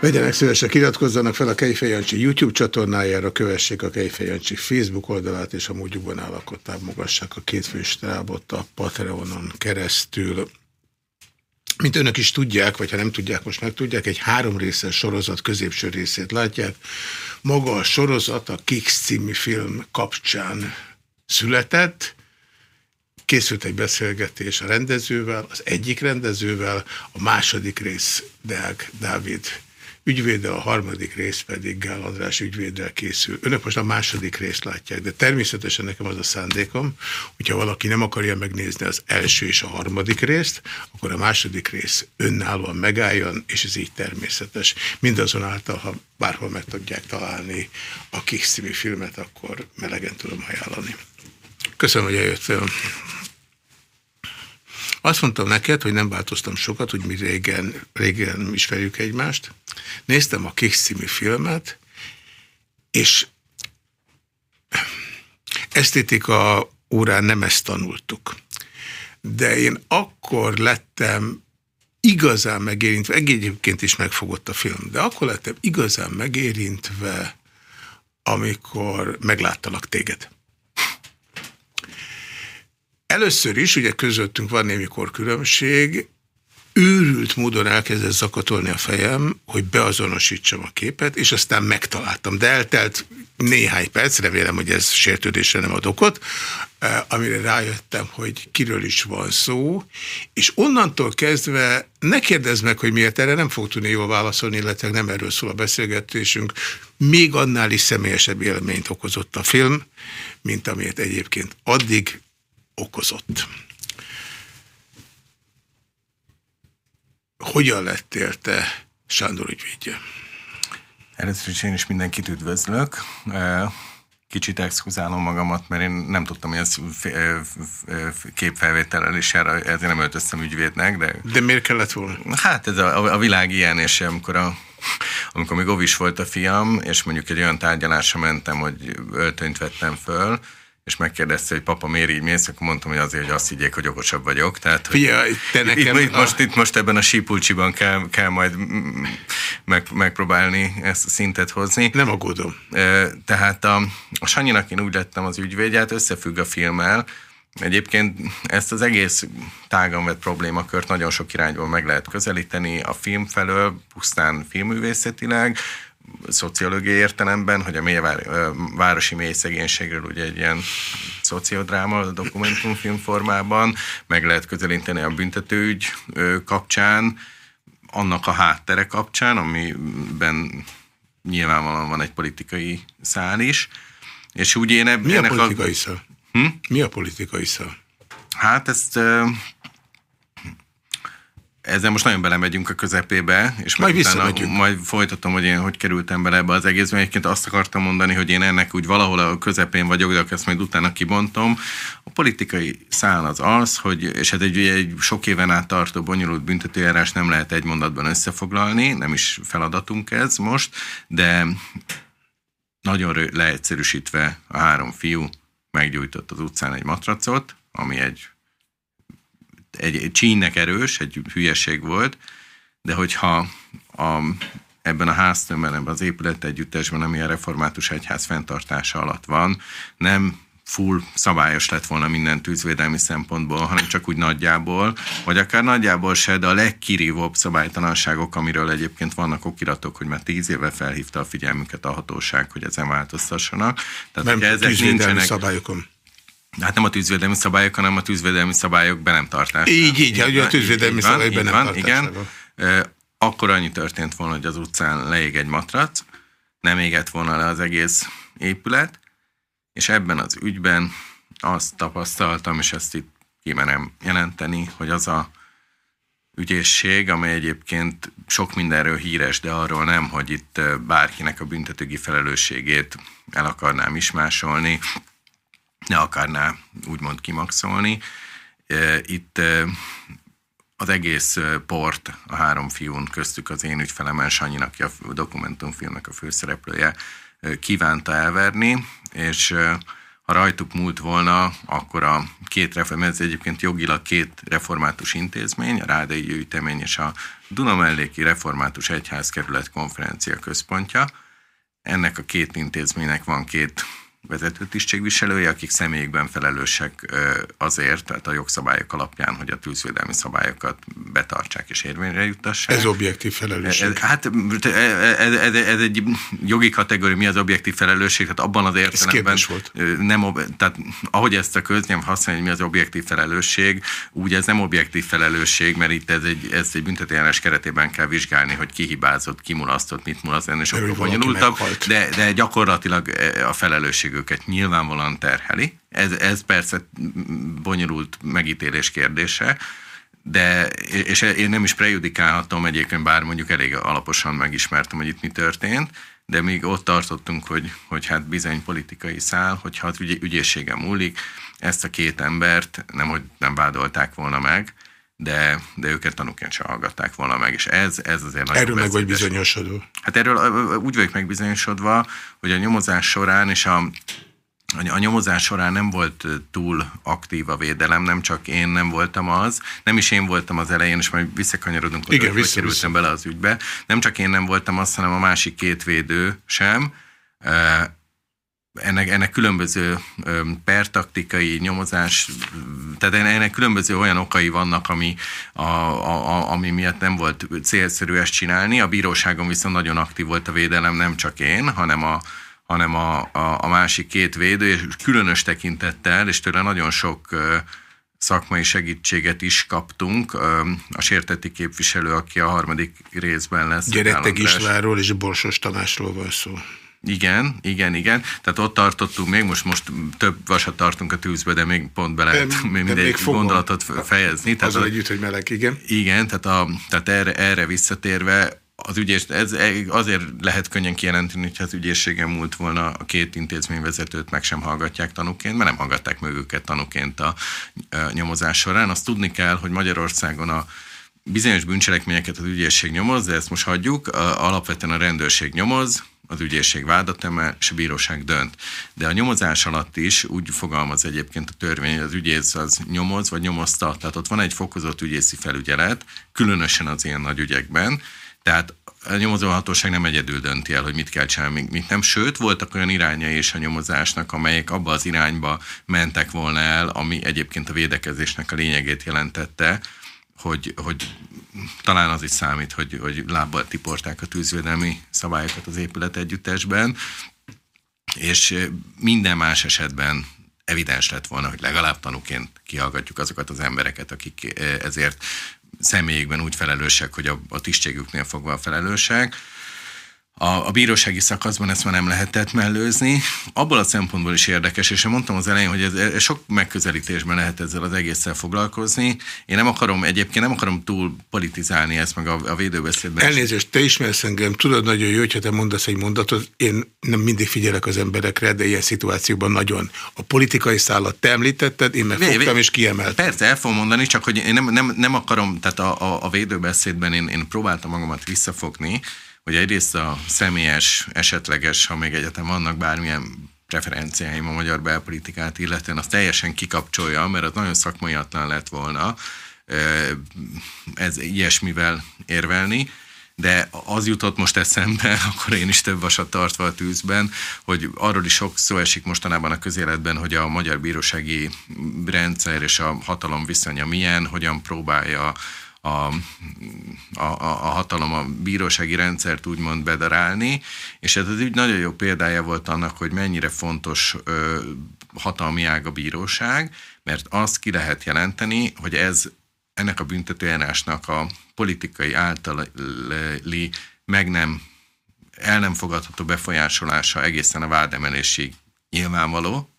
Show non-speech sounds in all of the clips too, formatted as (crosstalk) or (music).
Vegyenek szívesen, iratkozzanak fel a Kejfej Jancsi YouTube csatornájára, kövessék a Kejfej Jancsi Facebook oldalát, és a módjukban állakot támogassák a két főstrábot a Patreonon keresztül. Mint önök is tudják, vagy ha nem tudják, most meg tudják, egy három részes sorozat középső részét látják. Maga a sorozat a Kix című film kapcsán született, készült egy beszélgetés a rendezővel, az egyik rendezővel, a második rész Deák Dávid ügyvéddel, a harmadik rész pedig Gál András ügyvéddel készül. Önök most a második részt látják, de természetesen nekem az a szándékom, hogyha valaki nem akarja megnézni az első és a harmadik részt, akkor a második rész önállóan megálljon, és ez így természetes. Mindazonáltal, ha bárhol meg tudják találni a Kix című filmet, akkor melegen tudom ajánlani. Köszönöm, hogy eljöttél. Azt mondtam neked, hogy nem változtam sokat, hogy mi régen, régen ismerjük egymást. Néztem a Kix című filmet, és esztétika órán nem ezt tanultuk. De én akkor lettem igazán megérintve, egyébként is megfogott a film, de akkor lettem igazán megérintve, amikor megláttalak téged. Először is, ugye közöttünk van némikor különbség, őrült módon elkezdett zakatolni a fejem, hogy beazonosítsam a képet, és aztán megtaláltam. De eltelt néhány perc, remélem, hogy ez sértődésre nem ad okot, eh, amire rájöttem, hogy kiről is van szó, és onnantól kezdve ne kérdezz meg, hogy miért erre nem fog tudni jól válaszolni, illetve nem erről szól a beszélgetésünk. Még annál is személyesebb élményt okozott a film, mint amiért egyébként addig okozott. Hogyan lettél te Sándor ügyvédje? Először is én is mindenkit üdvözlök. Kicsit exkuzálom magamat, mert én nem tudtam, hogy ez képfelvétellel is jár, ezért nem öltöztem ügyvédnek. De, de miért kellett volna? Hát ez a, a világ ilyen, és amikor a amikor még ovis volt a fiam, és mondjuk egy olyan tárgyalásra mentem, hogy öltönyt vettem föl, és megkérdezte, hogy papa miért így mész, akkor mondtam, hogy azért, hogy azt higgyék, hogy okosabb vagyok. Tehát, hogy Figyelj, te nekem... Itt, itt, most, itt most ebben a sípulcsiban kell, kell majd meg, megpróbálni ezt a szintet hozni. Nem aggódom. Tehát a, a Sanyinak én úgy lettem az ügyvédját, összefügg a filmmel, Egyébként ezt az egész tágan vett problémakört nagyon sok irányból meg lehet közelíteni, a film felől, pusztán filmművészetileg, szociológiai értelemben, hogy a mélyvár, városi mély szegénységről ugye egy ilyen szociodráma dokumentumfilm formában, meg lehet közelíteni a büntetőügy kapcsán, annak a háttere kapcsán, amiben nyilvánvalóan van egy politikai szál is. És úgy én eb- Mi a politikai a... szál? Hm? Mi a politikai szál? Hát ezt ezzel most nagyon belemegyünk a közepébe, és majd, utána, majd folytatom, hogy én hogy kerültem bele ebbe az egészbe. Egyébként azt akartam mondani, hogy én ennek úgy valahol a közepén vagyok, de ezt majd utána kibontom. A politikai szál az az, hogy, és hát egy, egy sok éven át tartó bonyolult büntetőjárás nem lehet egy mondatban összefoglalni, nem is feladatunk ez most, de nagyon leegyszerűsítve a három fiú meggyújtott az utcán egy matracot, ami egy egy, csínynek erős, egy hülyeség volt, de hogyha a, ebben a háztömben, az épület együttesben, ami a református egyház fenntartása alatt van, nem full szabályos lett volna minden tűzvédelmi szempontból, hanem csak úgy nagyjából, vagy akár nagyjából se, de a legkirívóbb szabálytalanságok, amiről egyébként vannak okiratok, hogy már tíz éve felhívta a figyelmüket a hatóság, hogy ezen változtassanak. Tehát, nem ezek nincsenek, szabályokon. Hát nem a tűzvédelmi szabályok, hanem a tűzvédelmi szabályok be nem tartása. Így, így, így a tűzvédelmi szabályok be nem van, Igen. Akkor annyi történt volna, hogy az utcán leég egy matrac, nem égett volna le az egész épület, és ebben az ügyben azt tapasztaltam, és ezt itt kimerem jelenteni, hogy az a ügyészség, amely egyébként sok mindenről híres, de arról nem, hogy itt bárkinek a büntetőgi felelősségét el akarnám ismásolni, ne akarná úgymond kimaxolni. Itt az egész port a három fiún köztük az én ügyfelemen Sanyin, aki a dokumentumfilmnek a főszereplője, kívánta elverni, és ha rajtuk múlt volna, akkor a két reform, ez egyébként jogilag két református intézmény, a Rádai Gyűjtemény és a Dunamelléki Református Egyházkerület konferencia központja. Ennek a két intézménynek van két vezető tisztségviselője, akik személyükben felelősek azért, tehát a jogszabályok alapján, hogy a tűzvédelmi szabályokat betartsák és érvényre juttassák. Ez objektív felelősség. Ez, hát ez, ez, ez egy jogi kategória, mi az objektív felelősség, tehát abban az értelemben volt. nem, tehát ahogy ezt a köznyelv használja, hogy mi az objektív felelősség, úgy ez nem objektív felelősség, mert itt ez egy, ez egy büntetőjárás keretében kell vizsgálni, hogy ki hibázott, ki mulasztott, mit mulaszt, ennél sokkal bonyolultabb, de, de gyakorlatilag a felelősség őket nyilvánvalóan terheli. Ez, ez persze bonyolult megítélés kérdése, de, és én nem is prejudikálhatom egyébként, bár mondjuk elég alaposan megismertem, hogy itt mi történt, de még ott tartottunk, hogy, hogy hát bizony politikai szál, hogyha az ügy, ügyészsége múlik, ezt a két embert nem, hogy nem vádolták volna meg, de, de őket tanúként sem hallgatták volna meg, és ez, ez azért nagyon Erről meg vagy bizonyosodva? Hát erről úgy vagyok megbizonyosodva, hogy a nyomozás során és a a nyomozás során nem volt túl aktív a védelem, nem csak én nem voltam az, nem is én voltam az elején, és majd visszakanyarodunk, Igen, hogy vissza, kerültem vissza. bele az ügybe. Nem csak én nem voltam az, hanem a másik két védő sem ennek, ennek különböző pertaktikai nyomozás, tehát ennek különböző olyan okai vannak, ami, a, a, ami miatt nem volt célszerű ezt csinálni. A bíróságon viszont nagyon aktív volt a védelem, nem csak én, hanem a, hanem a, a, a másik két védő, és különös tekintettel, és tőle nagyon sok szakmai segítséget is kaptunk. A sérteti képviselő, aki a harmadik részben lesz. Gyerette Gisláról és Borsos Tamásról van szó. Igen, igen, igen. Tehát ott tartottunk még, most, most több vasat tartunk a tűzbe, de még pont be lehet de, mindegy még gondolatot fejezni. Tehát Azzal együtt, hogy meleg, igen. Igen, tehát, a, tehát erre, erre visszatérve, az ügyés, ez azért lehet könnyen kijelenteni, hogyha az ügyészségen múlt volna a két intézményvezetőt meg sem hallgatják tanúként, mert nem hallgatták meg őket tanúként a, a nyomozás során. Azt tudni kell, hogy Magyarországon a bizonyos bűncselekményeket az ügyészség nyomoz, de ezt most hagyjuk, alapvetően a rendőrség nyomoz, az ügyészség vádat emel, és a bíróság dönt. De a nyomozás alatt is úgy fogalmaz egyébként a törvény, az ügyész az nyomoz, vagy nyomozta. Tehát ott van egy fokozott ügyészi felügyelet, különösen az ilyen nagy ügyekben. Tehát a nyomozóhatóság nem egyedül dönti el, hogy mit kell csinálni, mit nem. Sőt, voltak olyan irányai és a nyomozásnak, amelyek abba az irányba mentek volna el, ami egyébként a védekezésnek a lényegét jelentette, hogy, hogy talán az is számít, hogy, hogy lábbal tiporták a tűzvédelmi szabályokat az épület együttesben, és minden más esetben evidens lett volna, hogy legalább tanúként kihallgatjuk azokat az embereket, akik ezért személyükben úgy felelősek, hogy a, a tisztségüknél fogva felelősek. A, a bírósági szakaszban ezt már nem lehetett mellőzni. Abból a szempontból is érdekes, és én mondtam az elején, hogy ez, ez sok megközelítésben lehet ezzel az egésszel foglalkozni. Én nem akarom, egyébként nem akarom túl politizálni ezt meg a, a védőbeszédben. Elnézést, te ismersz engem, tudod nagyon jó, hogyha te mondasz egy mondatot, én nem mindig figyelek az emberekre, de ilyen szituációban nagyon. A politikai szállat te említetted, én meg fogtam és kiemeltem. Persze, el fogom mondani, csak hogy én nem, nem, nem akarom, tehát a, a, a védőbeszédben én, én próbáltam magamat visszafogni, hogy egyrészt a személyes, esetleges, ha még egyetem vannak bármilyen preferenciáim a magyar belpolitikát illetően, azt teljesen kikapcsolja, mert az nagyon szakmaiatlan lett volna ez ilyesmivel érvelni, de az jutott most eszembe, (laughs) akkor én is több vasat tartva a tűzben, hogy arról is sok szó esik mostanában a közéletben, hogy a magyar bírósági rendszer és a hatalom viszonya milyen, hogyan próbálja a, a, a hatalom a bírósági rendszert úgymond bedarálni, és ez az ügy nagyon jó példája volt annak, hogy mennyire fontos ö, hatalmi ág a bíróság, mert azt ki lehet jelenteni, hogy ez ennek a büntetőjárásnak a politikai általi meg nem, el nem fogadható befolyásolása egészen a vádemelésig nyilvánvaló,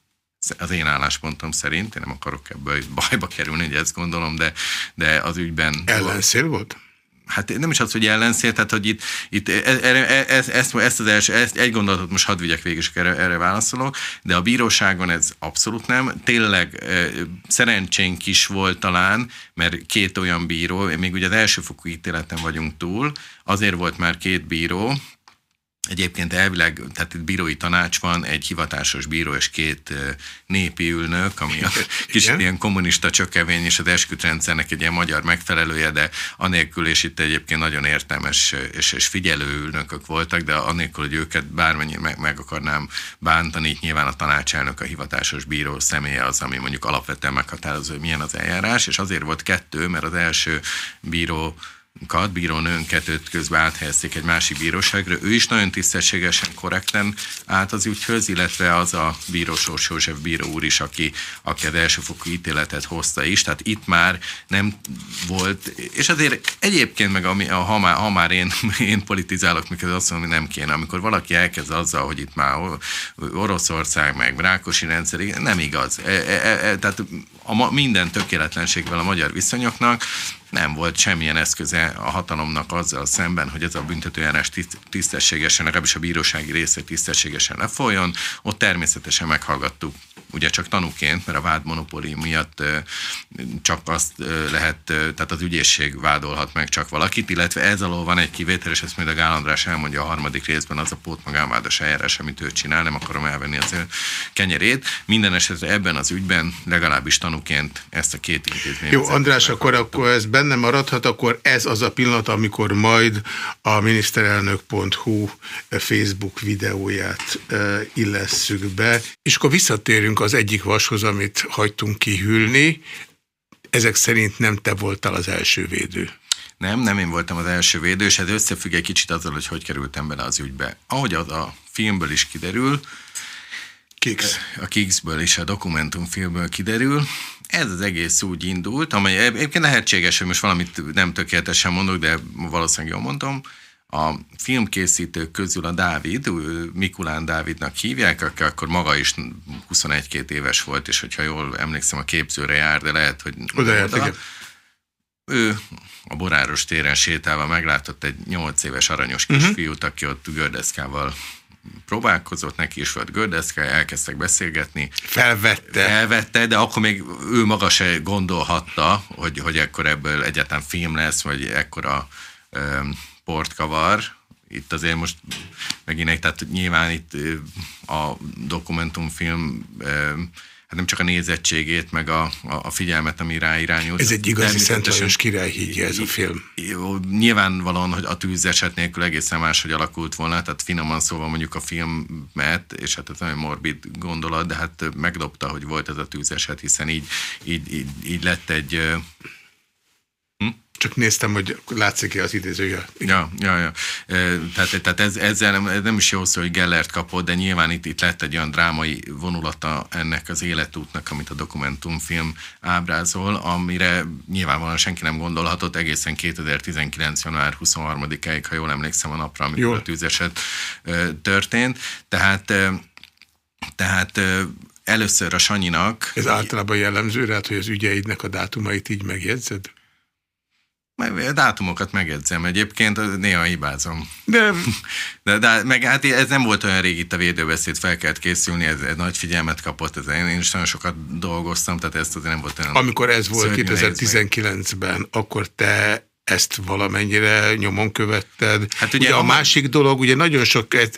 az én álláspontom szerint, én nem akarok ebből bajba kerülni, hogy ezt gondolom, de, de az ügyben... Ellenszél volt? Hát nem is az, hogy ellenszél, tehát hogy itt, itt erre, e, ezt, ezt, ezt, az első, ezt egy gondolatot most hadd vigyek végig, és erre, erre válaszolok, de a bíróságon ez abszolút nem. Tényleg szerencsénk is volt talán, mert két olyan bíró, még ugye az elsőfokú ítéleten vagyunk túl, azért volt már két bíró, Egyébként elvileg, tehát itt bírói tanács van, egy hivatásos bíró és két népi ülnök, ami a kicsit ilyen kommunista csökevény és az eskütrendszernek egy ilyen magyar megfelelője, de anélkül, és itt egyébként nagyon értelmes és, és figyelő ülnökök voltak, de anélkül, hogy őket bármennyire meg, meg akarnám bántani, itt nyilván a tanácselnök, a hivatásos bíró személye az, ami mondjuk alapvetően meghatározó, hogy milyen az eljárás, és azért volt kettő, mert az első bíró kat, bírónőnket őt közben áthelyezték egy másik bíróságra. Ő is nagyon tisztességesen, korrekten állt az ügyhöz, illetve az a bíró Sós József bíró úr is, aki, aki az elsőfokú ítéletet hozta is. Tehát itt már nem volt, és azért egyébként meg ami, ha, már, ha már én, (laughs) én politizálok, mikor azt mondom, hogy nem kéne, amikor valaki elkezd azzal, hogy itt már Oroszország, meg Rákosi rendszer, nem igaz. E, e, e, tehát a, minden tökéletlenségvel a magyar viszonyoknak, nem volt semmilyen eszköze a hatalomnak azzal szemben, hogy ez a büntetőjárás tisztességesen, legalábbis a bírósági része tisztességesen lefolyjon. Ott természetesen meghallgattuk ugye csak tanúként, mert a vádmonopóli miatt csak azt lehet, tehát az ügyészség vádolhat meg csak valakit, illetve ez alól van egy kivétel, és ezt majd a Gál András elmondja a harmadik részben, az a pótmagánvádos eljárás, amit ő csinál, nem akarom elvenni az kenyerét. Minden esetre ebben az ügyben legalábbis tanúként ezt a két intézményt. Jó, András, akkor, akkor ez benne maradhat, akkor ez az a pillanat, amikor majd a miniszterelnök.hu Facebook videóját illesszük be, és akkor visszatérünk az egyik vashoz, amit hagytunk kihűlni. Ezek szerint nem te voltál az első védő. Nem, nem én voltam az első védő, és ez összefügg egy kicsit azzal, hogy hogy kerültem bele az ügybe. Ahogy az a filmből is kiderül, Kix. a Kicksből és a dokumentumfilmből kiderül, ez az egész úgy indult, amely egyébként lehetséges, hogy most valamit nem tökéletesen mondok, de valószínűleg jól mondom, a filmkészítők közül a Dávid, Mikulán Dávidnak hívják, aki akkor maga is 21-2 éves volt, és hogyha jól emlékszem, a képzőre jár, de lehet, hogy oda, járt, oda. Ő a Boráros téren sétálva meglátott egy 8 éves aranyos kisfiút, uh-huh. aki ott gördeszkával próbálkozott, neki is volt gördeszkája, elkezdtek beszélgetni. Felvette. Felvette, de akkor még ő maga se gondolhatta, hogy, hogy ekkor ebből egyáltalán film lesz, vagy ekkora um, port kavar. Itt azért most megint egy, tehát nyilván itt a dokumentumfilm hát nem csak a nézettségét, meg a, a figyelmet, ami rá irányult. Ez egy igazi Szent Lajos királyhídja ez a film. Nyilvánvalóan, hogy a tűzeset nélkül egészen máshogy alakult volna, tehát finoman szóval mondjuk a filmet, és hát ez nagyon morbid gondolat, de hát megdobta, hogy volt ez a tűzeset, hiszen így, így, így, így lett egy csak néztem, hogy látszik-e az idézője. Ja, ja, ja. Tehát, tehát ez, ezzel nem, nem is jó szó, hogy Gellert kapott, de nyilván itt, itt lett egy olyan drámai vonulata ennek az életútnak, amit a dokumentumfilm ábrázol, amire nyilvánvalóan senki nem gondolhatott egészen 2019. január 23-áig, ha jól emlékszem a napra, amikor jól. a tűzeset történt. Tehát, tehát először a Sanyinak... Ez általában jellemző rád, hogy az ügyeidnek a dátumait így megjegyzed? A dátumokat megjegyzem. Egyébként, néha hibázom. De... (laughs) de, de meg hát ez nem volt olyan rég itt a védőbeszéd, fel kellett készülni, ez, ez nagy figyelmet kapott, ez, én is nagyon sokat dolgoztam, tehát ez azért nem volt olyan... Amikor ez volt 2019-ben, akkor te ezt valamennyire nyomon követted. Hát ugye, ugye a, másik dolog, ugye nagyon sok e,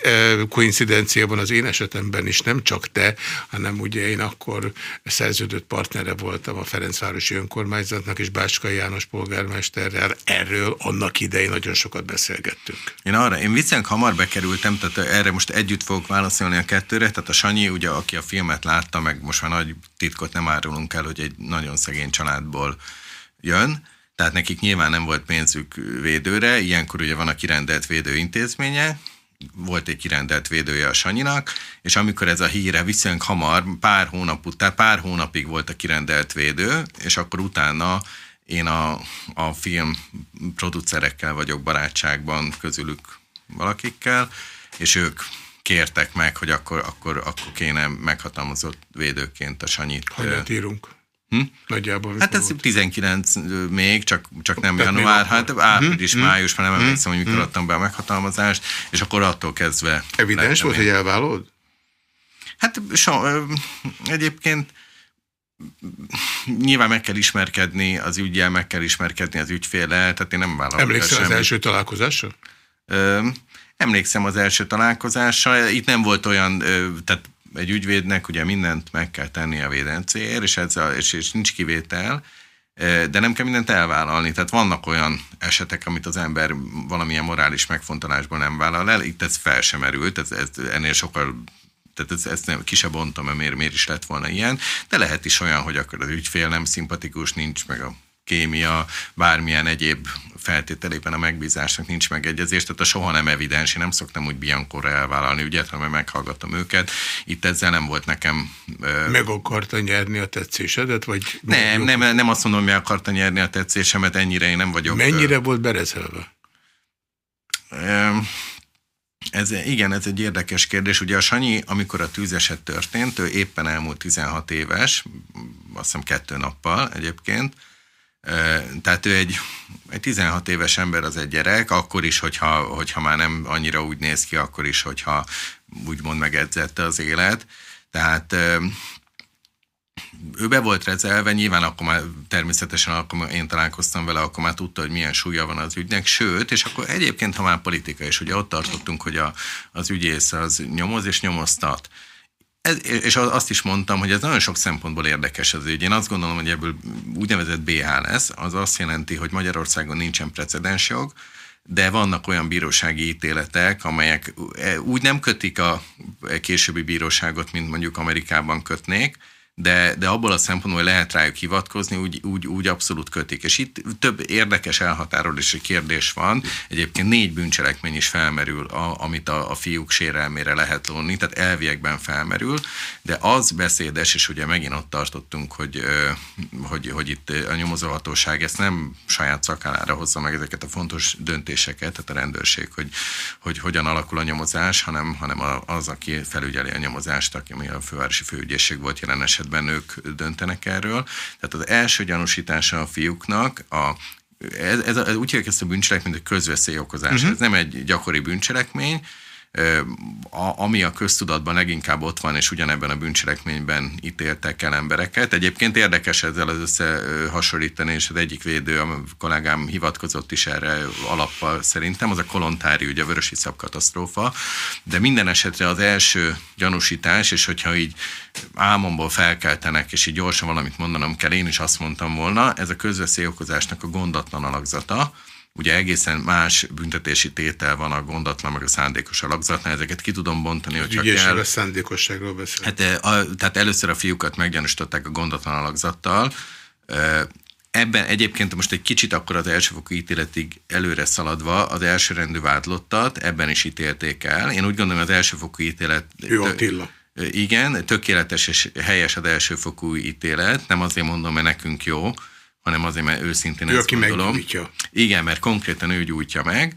koincidencia van az én esetemben is, nem csak te, hanem ugye én akkor szerződött partnere voltam a Ferencvárosi önkormányzatnak, és Bácskai János polgármesterrel. Erről annak idején nagyon sokat beszélgettünk. Én arra, én viszonylag hamar bekerültem, tehát erre most együtt fogok válaszolni a kettőre, tehát a Sanyi, ugye, aki a filmet látta, meg most már nagy titkot nem árulunk el, hogy egy nagyon szegény családból jön, tehát nekik nyilván nem volt pénzük védőre, ilyenkor ugye van a kirendelt védő intézménye, volt egy kirendelt védője a Sanyinak, és amikor ez a híre viszonylag hamar, pár hónap után, pár hónapig volt a kirendelt védő, és akkor utána én a, a film producerekkel vagyok barátságban közülük valakikkel, és ők kértek meg, hogy akkor, akkor, akkor kéne meghatalmazott védőként a Sanyit. Hanyat írunk? Hm? Nagyjából. Hát ez volt? 19 még, csak, csak nem Tehát január, hát április, hm? május, már nem hm? emlékszem, hogy mikor hm? adtam be a meghatalmazást, és akkor attól kezdve... Evidens volt, én. hogy elválod? Hát so, egyébként nyilván meg kell ismerkedni az ügyel, meg kell ismerkedni az ügyféle, tehát én nem vállalom. Emlékszel az első találkozásra? Emlékszem az első találkozásra, itt nem volt olyan, tehát egy ügyvédnek ugye mindent meg kell tenni a védencéért, és, ez a, és, és nincs kivétel, de nem kell mindent elvállalni. Tehát vannak olyan esetek, amit az ember valamilyen morális megfontolásból nem vállal el, itt ez fel sem erült, ez, ez ennél sokkal tehát ezt, ezt nem, ki se bontom, mert miért, miért is lett volna ilyen, de lehet is olyan, hogy akkor az ügyfél nem szimpatikus, nincs meg a kémia, bármilyen egyéb feltételében a megbízásnak nincs megegyezés, tehát a soha nem evidens, én nem szoktam úgy Biancóra elvállalni ügyet, hanem meghallgatom őket. Itt ezzel nem volt nekem... Meg akarta nyerni a tetszésedet? Vagy nem, nem, nem azt mondom, hogy meg akarta nyerni a tetszésemet, ennyire én nem vagyok... Mennyire volt berezelve? Ez, igen, ez egy érdekes kérdés. Ugye a Sanyi, amikor a tűzeset történt, ő éppen elmúlt 16 éves, azt hiszem kettő nappal egyébként, tehát ő egy, egy 16 éves ember az egy gyerek, akkor is, hogyha, hogyha már nem annyira úgy néz ki, akkor is, hogyha úgymond megedzette az élet. Tehát ő be volt rezelve, nyilván akkor már természetesen, akkor én találkoztam vele, akkor már tudta, hogy milyen súlya van az ügynek, sőt, és akkor egyébként, ha már politika, és ugye ott tartottunk, hogy a, az ügyész az nyomoz és nyomoztat, ez, és azt is mondtam, hogy ez nagyon sok szempontból érdekes az ügy. Én azt gondolom, hogy ebből úgynevezett BH lesz, az azt jelenti, hogy Magyarországon nincsen precedensjog, de vannak olyan bírósági ítéletek, amelyek úgy nem kötik a későbbi bíróságot, mint mondjuk Amerikában kötnék, de, de abból a szempontból, hogy lehet rájuk hivatkozni, úgy, úgy, úgy abszolút kötik. És itt több érdekes elhatárolási kérdés van. Egyébként négy bűncselekmény is felmerül, a, amit a, a fiúk sérelmére lehet lóni, tehát elviekben felmerül, de az beszédes, és ugye megint ott tartottunk, hogy, hogy, hogy itt a nyomozóhatóság ezt nem saját szakállára hozza meg ezeket a fontos döntéseket, tehát a rendőrség, hogy, hogy hogyan alakul a nyomozás, hanem, hanem az, aki felügyeli a nyomozást, aki a fővárosi főügyészség volt jelen esetben nők döntenek erről. Tehát az első gyanúsítása a fiúknak a ez, ez, ez úgy hívják ezt a bűncselekményt, hogy közveszélyokozás. Uh-huh. Ez nem egy gyakori bűncselekmény, a, ami a köztudatban leginkább ott van, és ugyanebben a bűncselekményben ítéltek el embereket. Egyébként érdekes ezzel az összehasonlítani, és az egyik védő, a kollégám hivatkozott is erre alappal szerintem, az a kolontári, ugye a vörösi katasztrófa, de minden esetre az első gyanúsítás, és hogyha így álmomból felkeltenek, és így gyorsan valamit mondanom kell, én is azt mondtam volna, ez a közveszélyokozásnak a gondatlan alakzata, Ugye egészen más büntetési tétel van a gondatlan, meg a szándékos alakzatnál, ezeket ki tudom bontani, hogy csak kell. a szándékosságról beszél. Hát, eh, a, tehát először a fiúkat meggyanúsították a gondatlan alakzattal, eh, Ebben egyébként most egy kicsit akkor az elsőfokú ítéletig előre szaladva az elsőrendű vádlottat ebben is ítélték el. Én úgy gondolom, az elsőfokú ítélet... Jó Attila. Igen, tökéletes és helyes az elsőfokú ítélet. Nem azért mondom, mert nekünk jó, hanem azért, mert őszintén ő, ezt aki gondolom. Meggyújtja. Igen, mert konkrétan ő gyújtja meg.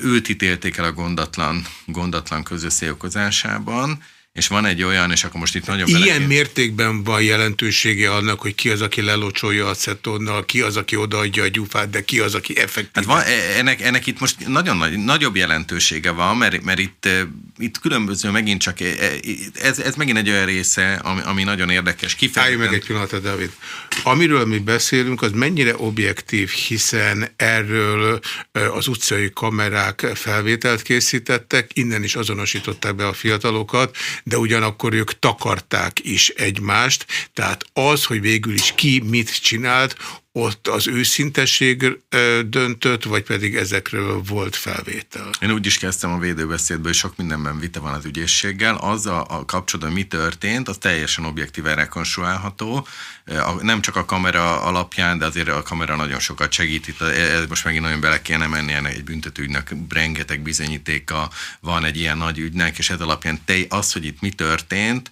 Őt ítélték el a gondatlan, gondatlan közösszélyokozásában, és van egy olyan, és akkor most itt nagyon Ilyen mértékben van jelentősége annak, hogy ki az, aki lelocsolja a cetonnal, ki az, aki odaadja a gyufát, de ki az, aki effektív. Hát van, e- ennek, ennek itt most nagyon nagy, nagyobb jelentősége van, mert, mert itt, e, itt különböző megint csak, e, ez, ez megint egy olyan része, ami, ami nagyon érdekes. Kifejezetten... Állj meg egy pillanat, David. Amiről mi beszélünk, az mennyire objektív, hiszen erről az utcai kamerák felvételt készítettek, innen is azonosították be a fiatalokat, de ugyanakkor ők takarták is egymást, tehát az, hogy végül is ki mit csinált, ott az őszintesség döntött, vagy pedig ezekről volt felvétel? Én úgy is kezdtem a védőbeszédből, hogy sok mindenben vita van az ügyészséggel. Az a, kapcsolatban, mi történt, az teljesen objektíven rekonstruálható. Nem csak a kamera alapján, de azért a kamera nagyon sokat segít. Itt ez most megint nagyon bele kéne menni egy büntetőügynek, rengeteg bizonyítéka van egy ilyen nagy ügynek, és ez alapján te, az, hogy itt mi történt,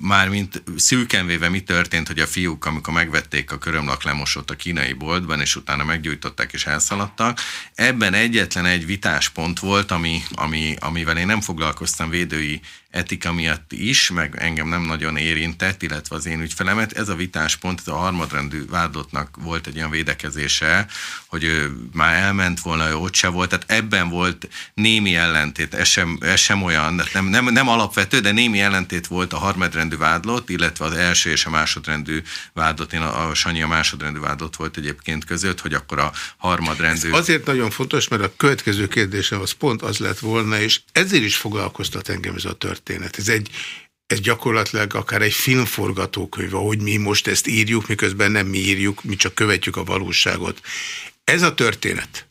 mármint szűkenvéve mi történt, hogy a fiúk, amikor megvették a körömlak lemosót a kínai boltban, és utána meggyújtották és elszaladtak, ebben egyetlen egy vitáspont volt, ami, ami, amivel én nem foglalkoztam védői etika miatt is, meg engem nem nagyon érintett, illetve az én ügyfelemet. Ez a vitáspont, ez a harmadrendű vádlottnak volt egy olyan védekezése, hogy ő már elment volna, ő ott se volt, tehát ebben volt némi ellentét, ez sem, ez sem olyan, nem, nem, nem alapvető, de némi ellentét volt a harmadrendű vádlott, illetve az első és a másodrendű vádlott, én a, a Sanyi a másodrendű vádlott volt egyébként között, hogy akkor a harmadrendű... Ez azért nagyon fontos, mert a következő kérdésem az pont az lett volna, és ezért is foglalkoztat engem ez a történet. Ez egy ez gyakorlatilag akár egy filmforgatókönyv, ahogy mi most ezt írjuk, miközben nem mi írjuk, mi csak követjük a valóságot. Ez a történet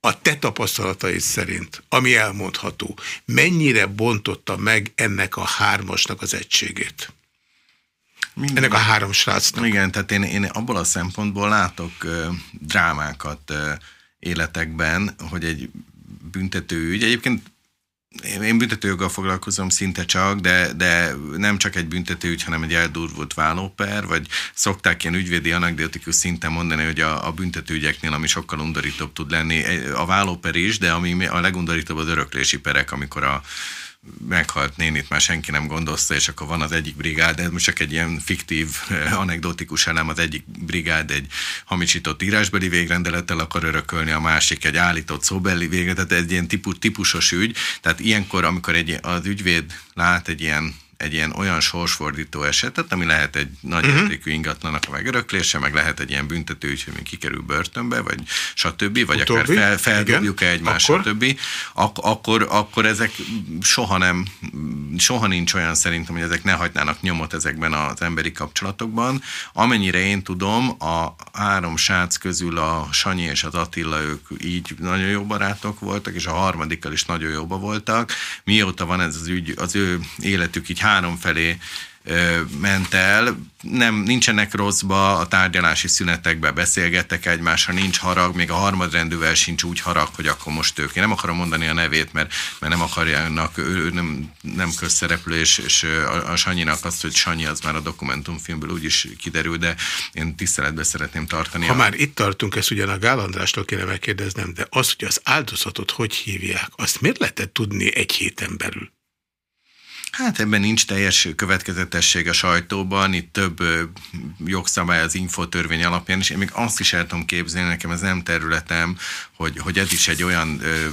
a te tapasztalataid szerint, ami elmondható, mennyire bontotta meg ennek a hármasnak az egységét? Minden. Ennek a három srácnak. Igen, tehát én, én abból a szempontból látok uh, drámákat uh, életekben, hogy egy büntető ügy, egyébként én büntetőjoggal foglalkozom szinte csak, de, de nem csak egy büntetőügy, hanem egy eldurvult vállóper, vagy szokták ilyen ügyvédi anekdotikus szinten mondani, hogy a, a büntetőügyeknél, ami sokkal undorítóbb tud lenni, a vállóper is, de ami a legundorítóbb az öröklési perek, amikor a meghalt nénit már senki nem gondozta, és akkor van az egyik brigád, ez most csak egy ilyen fiktív, eh, anekdotikus elem, az egyik brigád egy hamisított írásbeli végrendelettel akar örökölni, a másik egy állított szóbeli végrendelet, tehát egy ilyen típus, típusos ügy, tehát ilyenkor, amikor egy, az ügyvéd lát egy ilyen egy ilyen olyan sorsfordító esetet, ami lehet egy nagy uh-huh. értékű ingatlanak a megöröklése, meg lehet egy ilyen büntető, hogy kikerül börtönbe, vagy stb., vagy Utóbbi. akár fel, feldobjuk-e egymást, akkor? stb., Ak- akkor, akkor ezek soha nem, soha nincs olyan szerintem, hogy ezek ne hagynának nyomot ezekben az emberi kapcsolatokban. Amennyire én tudom, a három srác közül a Sanyi és az Attila, ők így nagyon jó barátok voltak, és a harmadikkal is nagyon jóba voltak. Mióta van ez az ügy, az ő életük így három felé ment el, nem, nincsenek rosszba, a tárgyalási szünetekbe beszélgettek egymással, nincs harag, még a harmadrendűvel sincs úgy harag, hogy akkor most ők. Én nem akarom mondani a nevét, mert, mert nem akarjának, ő nem, nem közszereplő, és, és a, a Sanyinak azt, hogy Sanyi az már a dokumentumfilmből úgy is kiderül, de én tiszteletbe szeretném tartani. Ha a... már itt tartunk, ezt ugyan a Gál Andrástól kéne megkérdeznem, de az, hogy az áldozatot hogy hívják, azt miért lehetett tudni egy héten belül? Hát ebben nincs teljes következetesség a sajtóban, itt több jogszabály az infotörvény alapján, és én még azt is el tudom képzelni, nekem ez nem területem, hogy, hogy ez is egy olyan ö,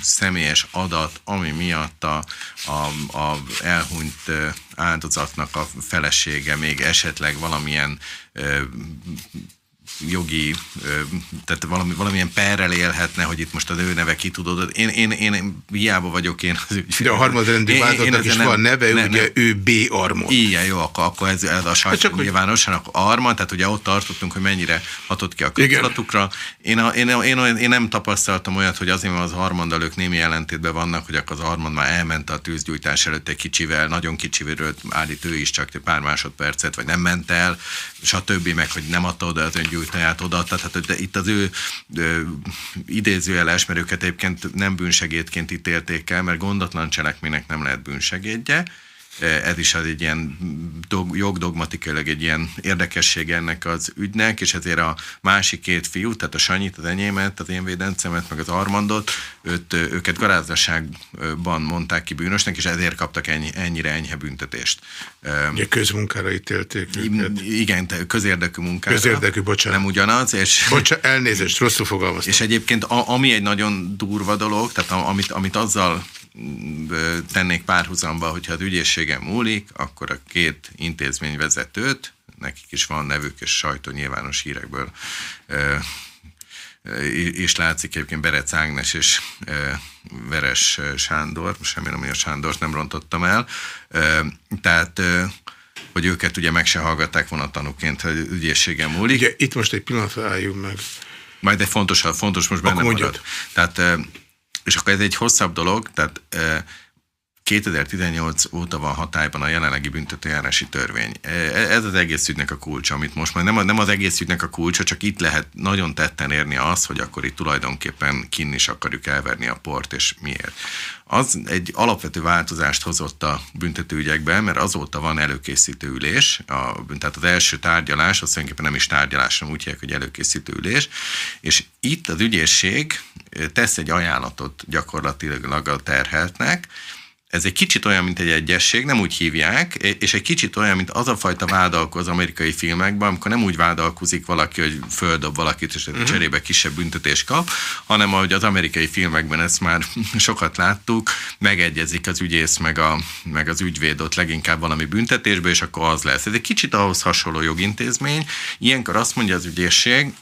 személyes adat, ami miatt a, a, a elhunyt áldozatnak a felesége még esetleg valamilyen ö, jogi, tehát valami, valamilyen perrel élhetne, hogy itt most az ő neve ki tudod. Én, én, én hiába vagyok én az ügyfél. De a harmadrendű vádlatnak is nem, van neve, ne, ugye ne, ő B. Armand. Igen, jó, akkor, akkor ez, ez a sajt hát nyilvánosan, akkor Armand, tehát ugye ott tartottunk, hogy mennyire hatott ki a kapcsolatukra. Én, a, én, én, én, nem tapasztaltam olyat, hogy azért, mert az Armanddal ők némi ellentétben vannak, hogy akkor az Armand már elment a tűzgyújtás előtt egy kicsivel, nagyon kicsivel állít ő is csak pár másodpercet, vagy nem ment el, stb. meg, hogy nem adta oda az öngyújtást saját oda, tehát de itt az ő idézőjeles, mert őket egyébként nem bűnsegédként ítélték el, mert gondatlan cselekménynek nem lehet bűnsegédje, ez is az egy ilyen dog, jogdogmatikailag egy ilyen érdekesség ennek az ügynek, és ezért a másik két fiú, tehát a Sanyit, az enyémet, az én védencemet, meg az Armandot, őt, őket garázdaságban mondták ki bűnösnek, és ezért kaptak ennyi, ennyire enyhe büntetést. Ugye közmunkára ítélték őket. Igen, közérdekű munkára. Közérdekű, bocsánat. Nem ugyanaz. És, bocsánat, elnézést, rosszul fogalmaztam. És egyébként a, ami egy nagyon durva dolog, tehát amit, amit azzal tennék párhuzamba, hogyha az ügyészségem múlik, akkor a két intézmény vezetőt, nekik is van nevük és sajtó nyilvános hírekből és látszik egyébként Berec Ágnes és Veres Sándor, semmi nem a Sándort nem rontottam el, tehát hogy őket ugye meg se hallgatták vonatanúként, hogy ügyészségem múlik. Ugye itt most egy pillanatra álljunk meg. Majd egy fontos, fontos most benne marad. Tehát és akkor ez egy hosszabb dolog, tehát 2018 óta van hatályban a jelenlegi büntetőjárási törvény. E, ez az egész ügynek a kulcsa, amit most majd nem, nem az egész ügynek a kulcsa, csak itt lehet nagyon tetten érni az, hogy akkor itt tulajdonképpen kin is akarjuk elverni a port, és miért. Az egy alapvető változást hozott a büntetőügyekben, mert azóta van előkészítő ülés, a, tehát az első tárgyalás, az tulajdonképpen nem is tárgyalás, hanem úgy hívják, hogy előkészítő ülés, és itt az ügyészség tesz egy ajánlatot gyakorlatilag a terheltnek, ez egy kicsit olyan, mint egy egyesség, nem úgy hívják, és egy kicsit olyan, mint az a fajta vádalkó az amerikai filmekben, amikor nem úgy vádalkozik valaki, hogy földob valakit, és uh-huh. cserébe kisebb büntetés kap, hanem ahogy az amerikai filmekben ezt már (laughs) sokat láttuk, megegyezik az ügyész meg, a, meg az ügyvéd ott leginkább valami büntetésbe, és akkor az lesz. Ez egy kicsit ahhoz hasonló jogintézmény. Ilyenkor azt mondja az ügyészség,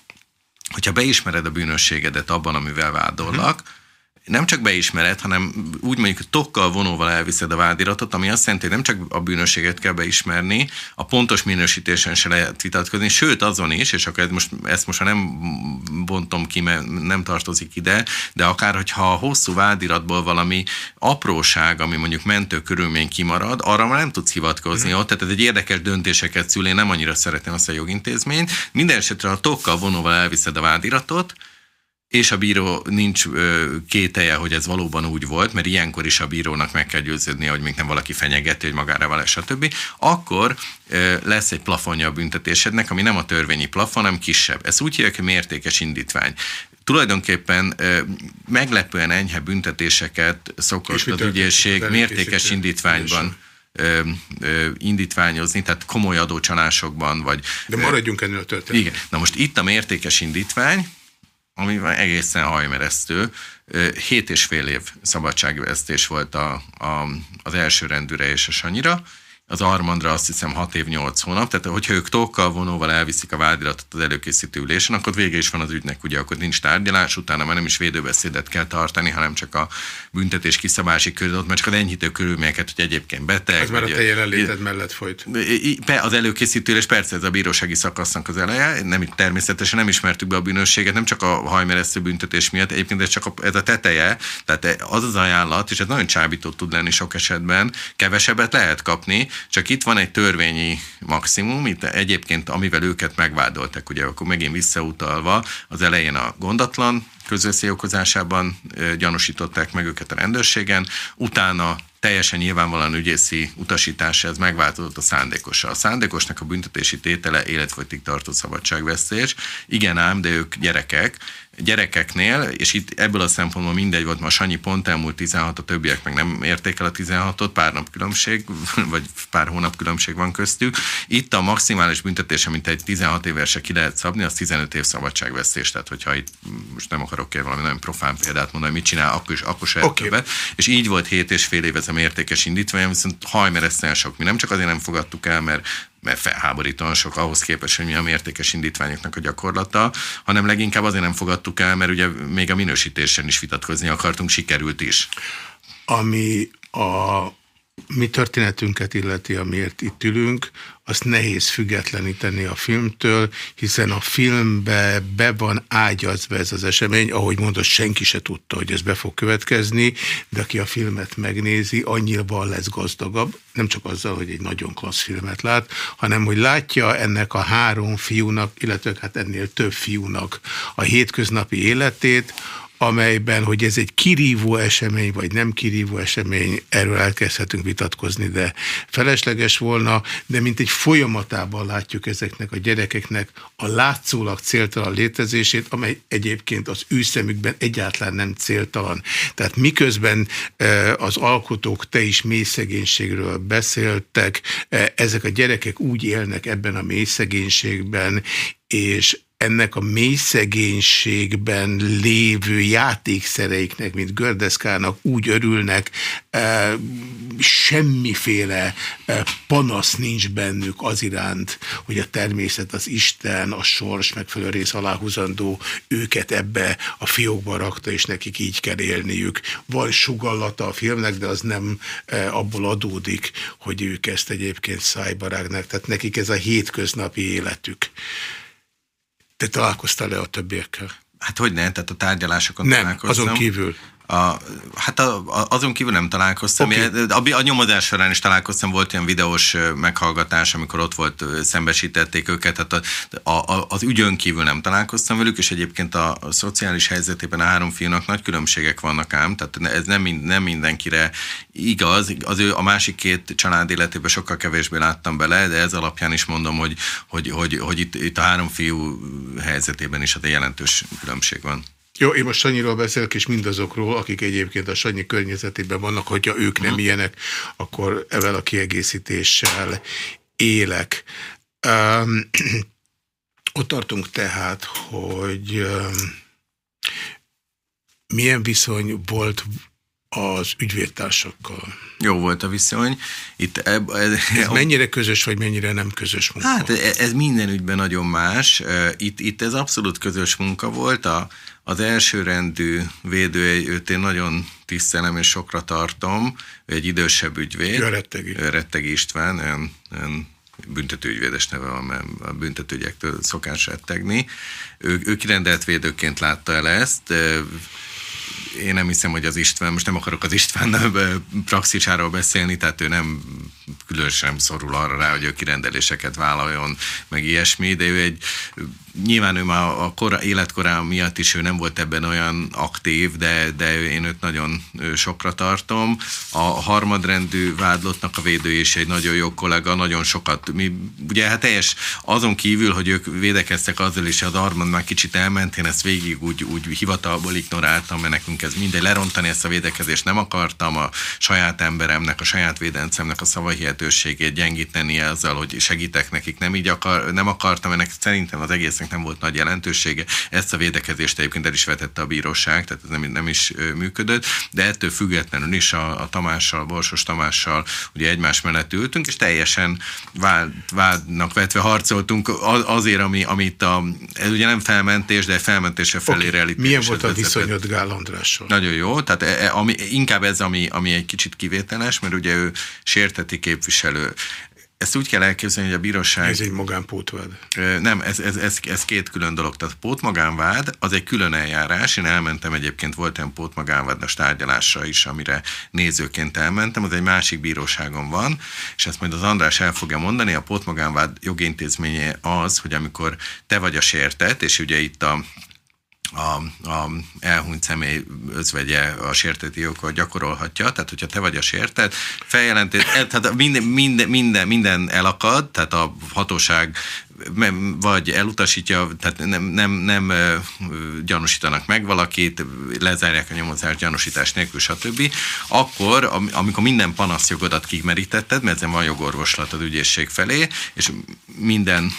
hogyha beismered a bűnösségedet abban, amivel vádollak, uh-huh nem csak beismered, hanem úgy mondjuk tokkal vonóval elviszed a vádiratot, ami azt jelenti, hogy nem csak a bűnösséget kell beismerni, a pontos minősítésen se lehet vitatkozni, sőt azon is, és akkor most, ezt most nem bontom ki, mert nem tartozik ide, de akár, hogyha a hosszú vádiratból valami apróság, ami mondjuk mentő körülmény kimarad, arra már nem tudsz hivatkozni mm. ott, tehát ez egy érdekes döntéseket szül, én nem annyira szeretem azt a jogintézményt. Minden esetre, ha tokkal vonóval elviszed a vádiratot, és a bíró nincs kételje, hogy ez valóban úgy volt, mert ilyenkor is a bírónak meg kell győződnie, hogy még nem valaki fenyegeti, hogy magára vele, stb., akkor lesz egy plafonja a büntetésednek, ami nem a törvényi plafon, hanem kisebb. Ez úgy hívják, hogy mértékes indítvány tulajdonképpen meglepően enyhe büntetéseket szokott az ügyészség mértékes indítványban ö, ö, indítványozni, tehát komoly adócsalásokban, vagy... De maradjunk ennél a történetben. Igen. Na most itt a mértékes indítvány, ami egészen hajmeresztő. Hét és fél év szabadságvesztés volt a, a, az első rendűre és a Sanyira, az Armandra azt hiszem 6 év 8 hónap, tehát hogyha ők tókkal vonóval elviszik a vádiratot az előkészítő ülésen, akkor vége is van az ügynek, ugye akkor nincs tárgyalás, utána már nem is védőbeszédet kell tartani, hanem csak a büntetés kiszabási körülmény, mert csak az enyhítő körülményeket, hogy egyébként beteg. Ez már a te jelenléted mellett folyt. Az előkészítő ülés, persze ez a bírósági szakasznak az eleje, nem, természetesen nem ismertük be a bűnösséget, nem csak a hajmeresztő büntetés miatt, egyébként ez csak a, ez a teteje, tehát az az ajánlat, és ez nagyon csábító tud lenni sok esetben, kevesebbet lehet kapni, csak itt van egy törvényi maximum, itt egyébként amivel őket megvádoltak, ugye akkor megint visszautalva, az elején a gondatlan közveszélyokozásában gyanúsították meg őket a rendőrségen, utána teljesen nyilvánvalóan ügyészi utasítás, ez megváltozott a szándékossal. A szándékosnak a büntetési tétele életfogytig tartó szabadságvesztés. Igen ám, de ők gyerekek, gyerekeknél, és itt ebből a szempontból mindegy volt, ma Sanyi pont elmúlt 16, a többiek meg nem érték el a 16-ot, pár nap különbség, (laughs) vagy pár hónap különbség van köztük. Itt a maximális büntetése, mint egy 16 évesre ki lehet szabni, az 15 év szabadságvesztés. Tehát, hogyha itt most nem akarok valami nagyon profán példát mondani, mit csinál, akkor is, akkor se okay. többet. És így volt 7 és fél év ez a mértékes indítvány, viszont hajmeresztően sok. Mi nem csak azért nem fogadtuk el, mert mert felháborítóan sok ahhoz képest, hogy mi a mértékes indítványoknak a gyakorlata, hanem leginkább azért nem fogadtuk el, mert ugye még a minősítésen is vitatkozni akartunk, sikerült is. Ami a mi történetünket illeti, amiért itt ülünk, azt nehéz függetleníteni a filmtől, hiszen a filmbe be van ágyazva ez az esemény, ahogy mondott, senki se tudta, hogy ez be fog következni, de aki a filmet megnézi, annyival lesz gazdagabb, nem csak azzal, hogy egy nagyon klassz filmet lát, hanem hogy látja ennek a három fiúnak, illetve hát ennél több fiúnak a hétköznapi életét, amelyben, hogy ez egy kirívó esemény, vagy nem kirívó esemény, erről elkezdhetünk vitatkozni, de felesleges volna, de mint egy folyamatában látjuk ezeknek a gyerekeknek a látszólag céltalan létezését, amely egyébként az ő egyáltalán nem céltalan. Tehát miközben e, az alkotók te is mély szegénységről beszéltek, e, ezek a gyerekek úgy élnek ebben a mély és ennek a mély szegénységben lévő játékszereiknek, mint Gördeszkának úgy örülnek, e, semmiféle e, panasz nincs bennük az iránt, hogy a természet, az Isten, a sors megfelelő rész aláhúzandó őket ebbe a fiókba rakta, és nekik így kell élniük. Van sugallata a filmnek, de az nem e, abból adódik, hogy ők ezt egyébként szájbarágnak, tehát nekik ez a hétköznapi életük. Te találkoztál-e a többiekkel? Hát hogy nem, tehát a tárgyalásokon nem, azon kívül. A, hát a, a, azon kívül nem találkoztam. Okay. A, a nyomozás során is találkoztam, volt ilyen videós meghallgatás, amikor ott volt, szembesítették őket, hát a, a, az ügyön kívül nem találkoztam velük, és egyébként a, a szociális helyzetében a három fiúnak nagy különbségek vannak ám, tehát ez nem, nem mindenkire igaz. Az ő a másik két család életében sokkal kevésbé láttam bele, de ez alapján is mondom, hogy, hogy, hogy, hogy itt, itt a három fiú helyzetében is hát egy jelentős különbség van. Jó, én most Sanyiról beszélek, és mindazokról, akik egyébként a Sanyi környezetében vannak, hogyha ők nem ilyenek, akkor evel a kiegészítéssel élek. Um, (clears throat) ott tartunk tehát, hogy um, milyen viszony volt az ügyvédtársakkal? Jó volt a viszony. Itt eb, ez, ez (laughs) mennyire közös, vagy mennyire nem közös munka? Hát e- ez minden ügyben nagyon más. Itt, itt ez abszolút közös munka volt. A, az elsőrendű védő, őt én nagyon tisztelem és sokra tartom. Ő egy idősebb ügyvéd. Ő Rettegi. Rettegi István, olyan, olyan büntetőügyvédes neve van, mert a büntetőügyektől szokás rettegni. Ő, ő kirendelt védőként látta el ezt, én nem hiszem, hogy az István, most nem akarok az István (laughs) praxisáról beszélni, tehát ő nem különösen szorul arra rá, hogy ő kirendeléseket vállaljon, meg ilyesmi, de ő egy, nyilván ő már a kora, életkorá miatt is ő nem volt ebben olyan aktív, de, de én őt nagyon sokra tartom. A harmadrendű vádlottnak a védő is egy nagyon jó kollega, nagyon sokat, mi ugye hát teljes, azon kívül, hogy ők védekeztek azzal is, az Armand már kicsit elment, én ezt végig úgy, úgy hivatalból ignoráltam, mert nekünk ez mindegy, lerontani ezt a védekezést nem akartam, a saját emberemnek, a saját védencemnek a szava hihetőségét gyengíteni azzal, hogy segítek nekik. Nem így akar, nem akartam, ennek szerintem az egésznek nem volt nagy jelentősége. Ezt a védekezést egyébként el is vetette a bíróság, tehát ez nem, nem is működött, de ettől függetlenül is a, a Tamással, Borsos Tamással ugye egymás mellett ültünk, és teljesen vád, vádnak vetve harcoltunk azért, ami, amit a, ez ugye nem felmentés, de felmentése felé okay. Milyen volt a viszonyod Gál Andrással? Nagyon jó, tehát e, e, ami, inkább ez, ami, ami egy kicsit kivételes, mert ugye ő sérteti képviselő. Ezt úgy kell elképzelni, hogy a bíróság... Ez egy magánpótvád. Nem, ez, ez, ez, ez két külön dolog. Tehát pótmagánvád az egy külön eljárás. Én elmentem egyébként, volt olyan pótmagánvádas tárgyalásra is, amire nézőként elmentem. Az egy másik bíróságon van, és ezt majd az András el fogja mondani. A pótmagánvád jogintézménye az, hogy amikor te vagy a sértett, és ugye itt a a, a elhunyt személy özvegye a sérteti jogokat gyakorolhatja, tehát hogyha te vagy a sértett, feljelentett, tehát minden, minden, minden, minden elakad, tehát a hatóság vagy elutasítja, tehát nem, nem, nem gyanúsítanak meg valakit, lezárják a nyomozást gyanúsítás nélkül, stb. Akkor, amikor minden panaszjogodat kimerítetted, mert ezen van az ügyészség felé, és minden,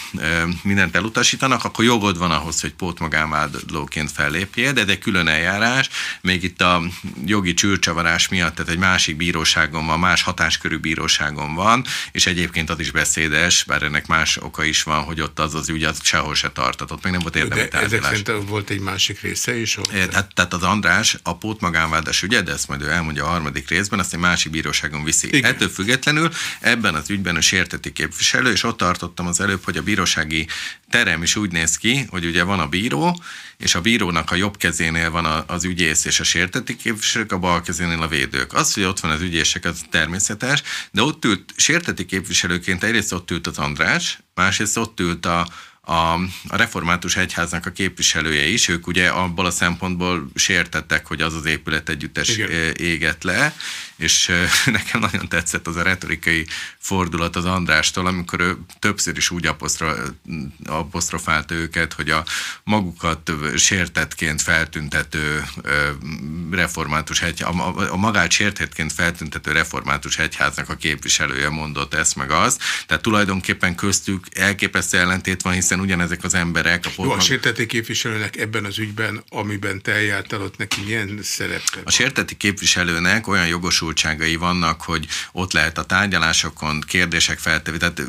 mindent elutasítanak, akkor jogod van ahhoz, hogy pótmagánvádlóként fellépjél, de egy külön eljárás, még itt a jogi csűrcsavarás miatt, tehát egy másik bíróságon van, más hatáskörű bíróságon van, és egyébként az is beszédes, bár ennek más oka is van, hogy ott az az ügy az sehol se tartatott, még nem volt érdemi de ezek szerint volt egy másik része is? É, tehát, tehát az András a pót magánvádas ügye, de ezt majd ő elmondja a harmadik részben, azt egy másik bíróságon viszi. Igen. Ettől függetlenül ebben az ügyben a sérteti képviselő, és ott tartottam az előbb, hogy a bírósági terem is úgy néz ki, hogy ugye van a bíró, és a bírónak a jobb kezénél van az ügyész és a sérteti képviselők, a bal kezénél a védők. Az, hogy ott van az ügyészek, az természetes, de ott ült sérteti képviselőként egyrészt ott ült az András, másrészt ott ült a, a, a református egyháznak a képviselője is, ők ugye abból a szempontból sértettek, hogy az az épület együttes Igen. égett le, és (laughs) nekem nagyon tetszett az a retorikai fordulat az Andrástól, amikor ő többször is úgy apostrofált őket, hogy a magukat sértetként feltüntető református egyház, a magát sértetként feltüntető református egyháznak a képviselője mondott ezt meg az. Tehát tulajdonképpen köztük elképesztő ellentét van, hiszen ugyanezek az emberek. A, Jó, a sérteti képviselőnek ebben az ügyben, amiben te eljártál, ott neki milyen szerepe A sérteti képviselőnek olyan jogos jogosultságai vannak, hogy ott lehet a tárgyalásokon kérdések feltevés. Tehát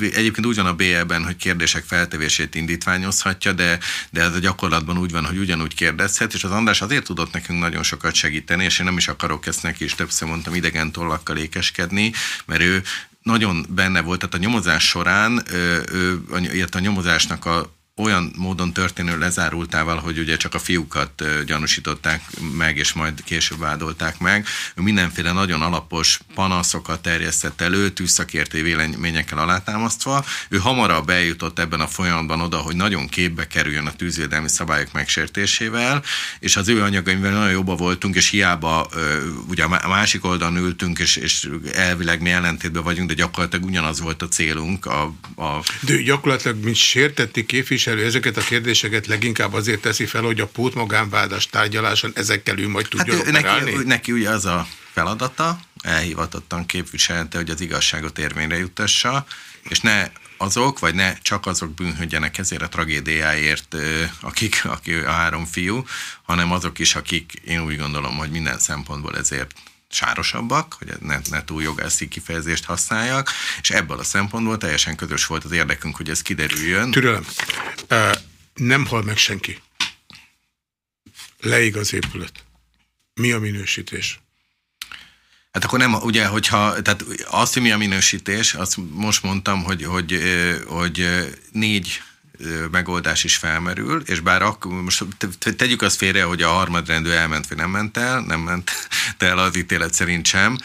egyébként úgy van a BL-ben, hogy kérdések feltevését indítványozhatja, de, de ez a gyakorlatban úgy van, hogy ugyanúgy kérdezhet, és az András azért tudott nekünk nagyon sokat segíteni, és én nem is akarok ezt neki is többször mondtam idegen tollakkal ékeskedni, mert ő nagyon benne volt, tehát a nyomozás során, illetve a nyomozásnak a olyan módon történő lezárultával, hogy ugye csak a fiúkat gyanúsították meg, és majd később vádolták meg. Ő mindenféle nagyon alapos panaszokat terjesztett elő, tűzszakértői véleményekkel alátámasztva. Ő hamarabb eljutott ebben a folyamatban oda, hogy nagyon képbe kerüljön a tűzvédelmi szabályok megsértésével, és az ő anyagaimvel nagyon jobban voltunk, és hiába ugye a másik oldalon ültünk, és, és elvileg mi ellentétben vagyunk, de gyakorlatilag ugyanaz volt a célunk. A, a... De gyakorlatilag, mint sértetti képviselő, képviselő ezeket a kérdéseket leginkább azért teszi fel, hogy a pótmagánvádas tárgyaláson ezekkel ő majd tudja hát neki, neki ugye az a feladata, elhivatottan képviselte, hogy az igazságot érvényre jutassa, és ne azok, vagy ne csak azok bűnhődjenek ezért a tragédiáért, akik, akik a három fiú, hanem azok is, akik én úgy gondolom, hogy minden szempontból ezért sárosabbak, hogy ne, ne túl jogászi kifejezést használjak, és ebből a szempontból teljesen közös volt az érdekünk, hogy ez kiderüljön. Türelem, nem hal meg senki. Leig az épület. Mi a minősítés? Hát akkor nem, ugye, hogyha, tehát azt, hogy mi a minősítés, azt most mondtam, hogy, hogy, hogy négy megoldás is felmerül, és bár akkor, most tegyük azt félre, hogy a harmadrendű elment, vagy nem ment el, nem ment (laughs) el az ítélet szerint sem,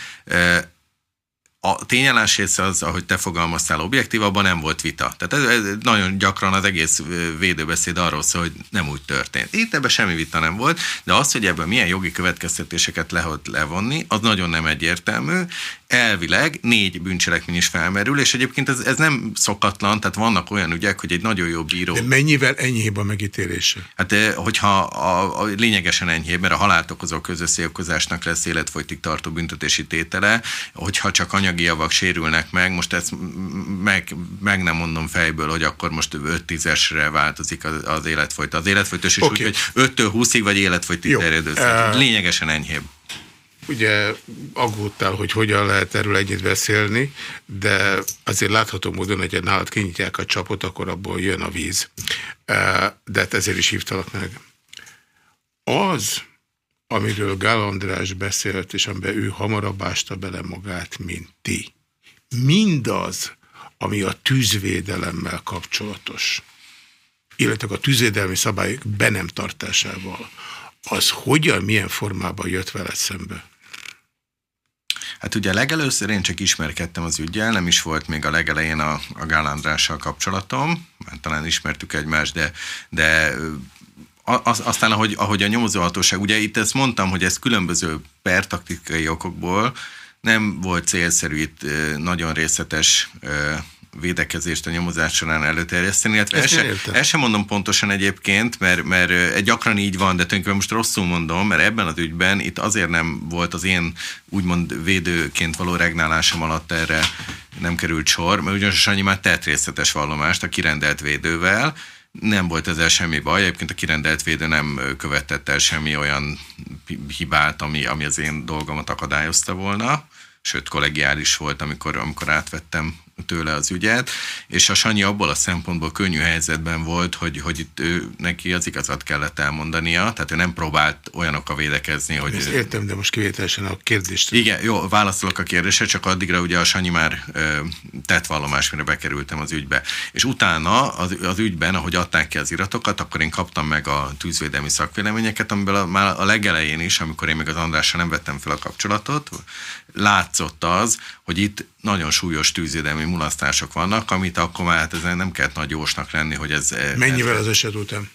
a tényállás része az, ahogy te fogalmaztál, objektív, abban nem volt vita. Tehát ez, ez nagyon gyakran az egész védőbeszéd arról szól, hogy nem úgy történt. Itt ebben semmi vita nem volt, de az, hogy ebből milyen jogi következtetéseket lehet levonni, az nagyon nem egyértelmű, elvileg négy bűncselekmény is felmerül, és egyébként ez, ez nem szokatlan, tehát vannak olyan ügyek, hogy egy nagyon jó bíró... De mennyivel enyhébb a megítélése? Hát hogyha a, a lényegesen enyhébb, mert a halált okozó közösszélkozásnak lesz életfolytig tartó büntetési tétele, hogyha csak anyagi javak sérülnek meg, most ezt meg, meg nem mondom fejből, hogy akkor most 5-10-esre változik az, az életfolyt. Az életfolytos is okay. úgy, hogy 5-től 20-ig vagy életfolytig terjedő. Lényegesen enyhébb ugye aggódtál, hogy hogyan lehet erről egyet beszélni, de azért látható módon, hogy nálad kinyitják a csapot, akkor abból jön a víz. De hát ezért is hívtalak meg. Az, amiről Gál András beszélt, és amiben ő hamarabb ásta bele magát, mint ti. Mindaz, ami a tűzvédelemmel kapcsolatos, illetve a tűzvédelmi szabályok be nem tartásával, az hogyan, milyen formában jött veled szembe? Hát ugye legelőször én csak ismerkedtem az ügyel, nem is volt még a legelején a, a Gál Andrással kapcsolatom, mert talán ismertük egymást, de, de az, aztán ahogy, ahogy a nyomozóhatóság, ugye itt ezt mondtam, hogy ez különböző pertaktikai okokból nem volt célszerű itt nagyon részletes védekezést a nyomozás során előterjeszteni, illetve ezt, ezt sem mondom pontosan egyébként, mert, mert gyakran így van, de tulajdonképpen most rosszul mondom, mert ebben az ügyben itt azért nem volt az én úgymond védőként való regnálásom alatt erre nem került sor, mert ugyanis Sanyi már tett részletes vallomást a kirendelt védővel, nem volt ezzel semmi baj, egyébként a kirendelt védő nem követett el semmi olyan hibát, ami, ami az én dolgomat akadályozta volna, sőt kollegiális volt, amikor, amikor átvettem tőle az ügyet, és a Sanyi abból a szempontból könnyű helyzetben volt, hogy, hogy itt ő, neki az igazat kellett elmondania, tehát ő nem próbált olyanok a védekezni, hogy... Ezt értem, de most kivételesen a kérdést. Igen, jó, válaszolok a kérdésre, csak addigra ugye a Sanyi már ö, tett vallomás, mire bekerültem az ügybe. És utána az, az ügyben, ahogy adták ki az iratokat, akkor én kaptam meg a tűzvédelmi szakvéleményeket, amiből a, már a legelején is, amikor én még az Andrással nem vettem fel a kapcsolatot, látszott az, hogy itt nagyon súlyos tűzédelmi mulasztások vannak, amit akkor már hát ezen nem kellett nagy jósnak lenni, hogy ez... Mennyivel ez, az eset után?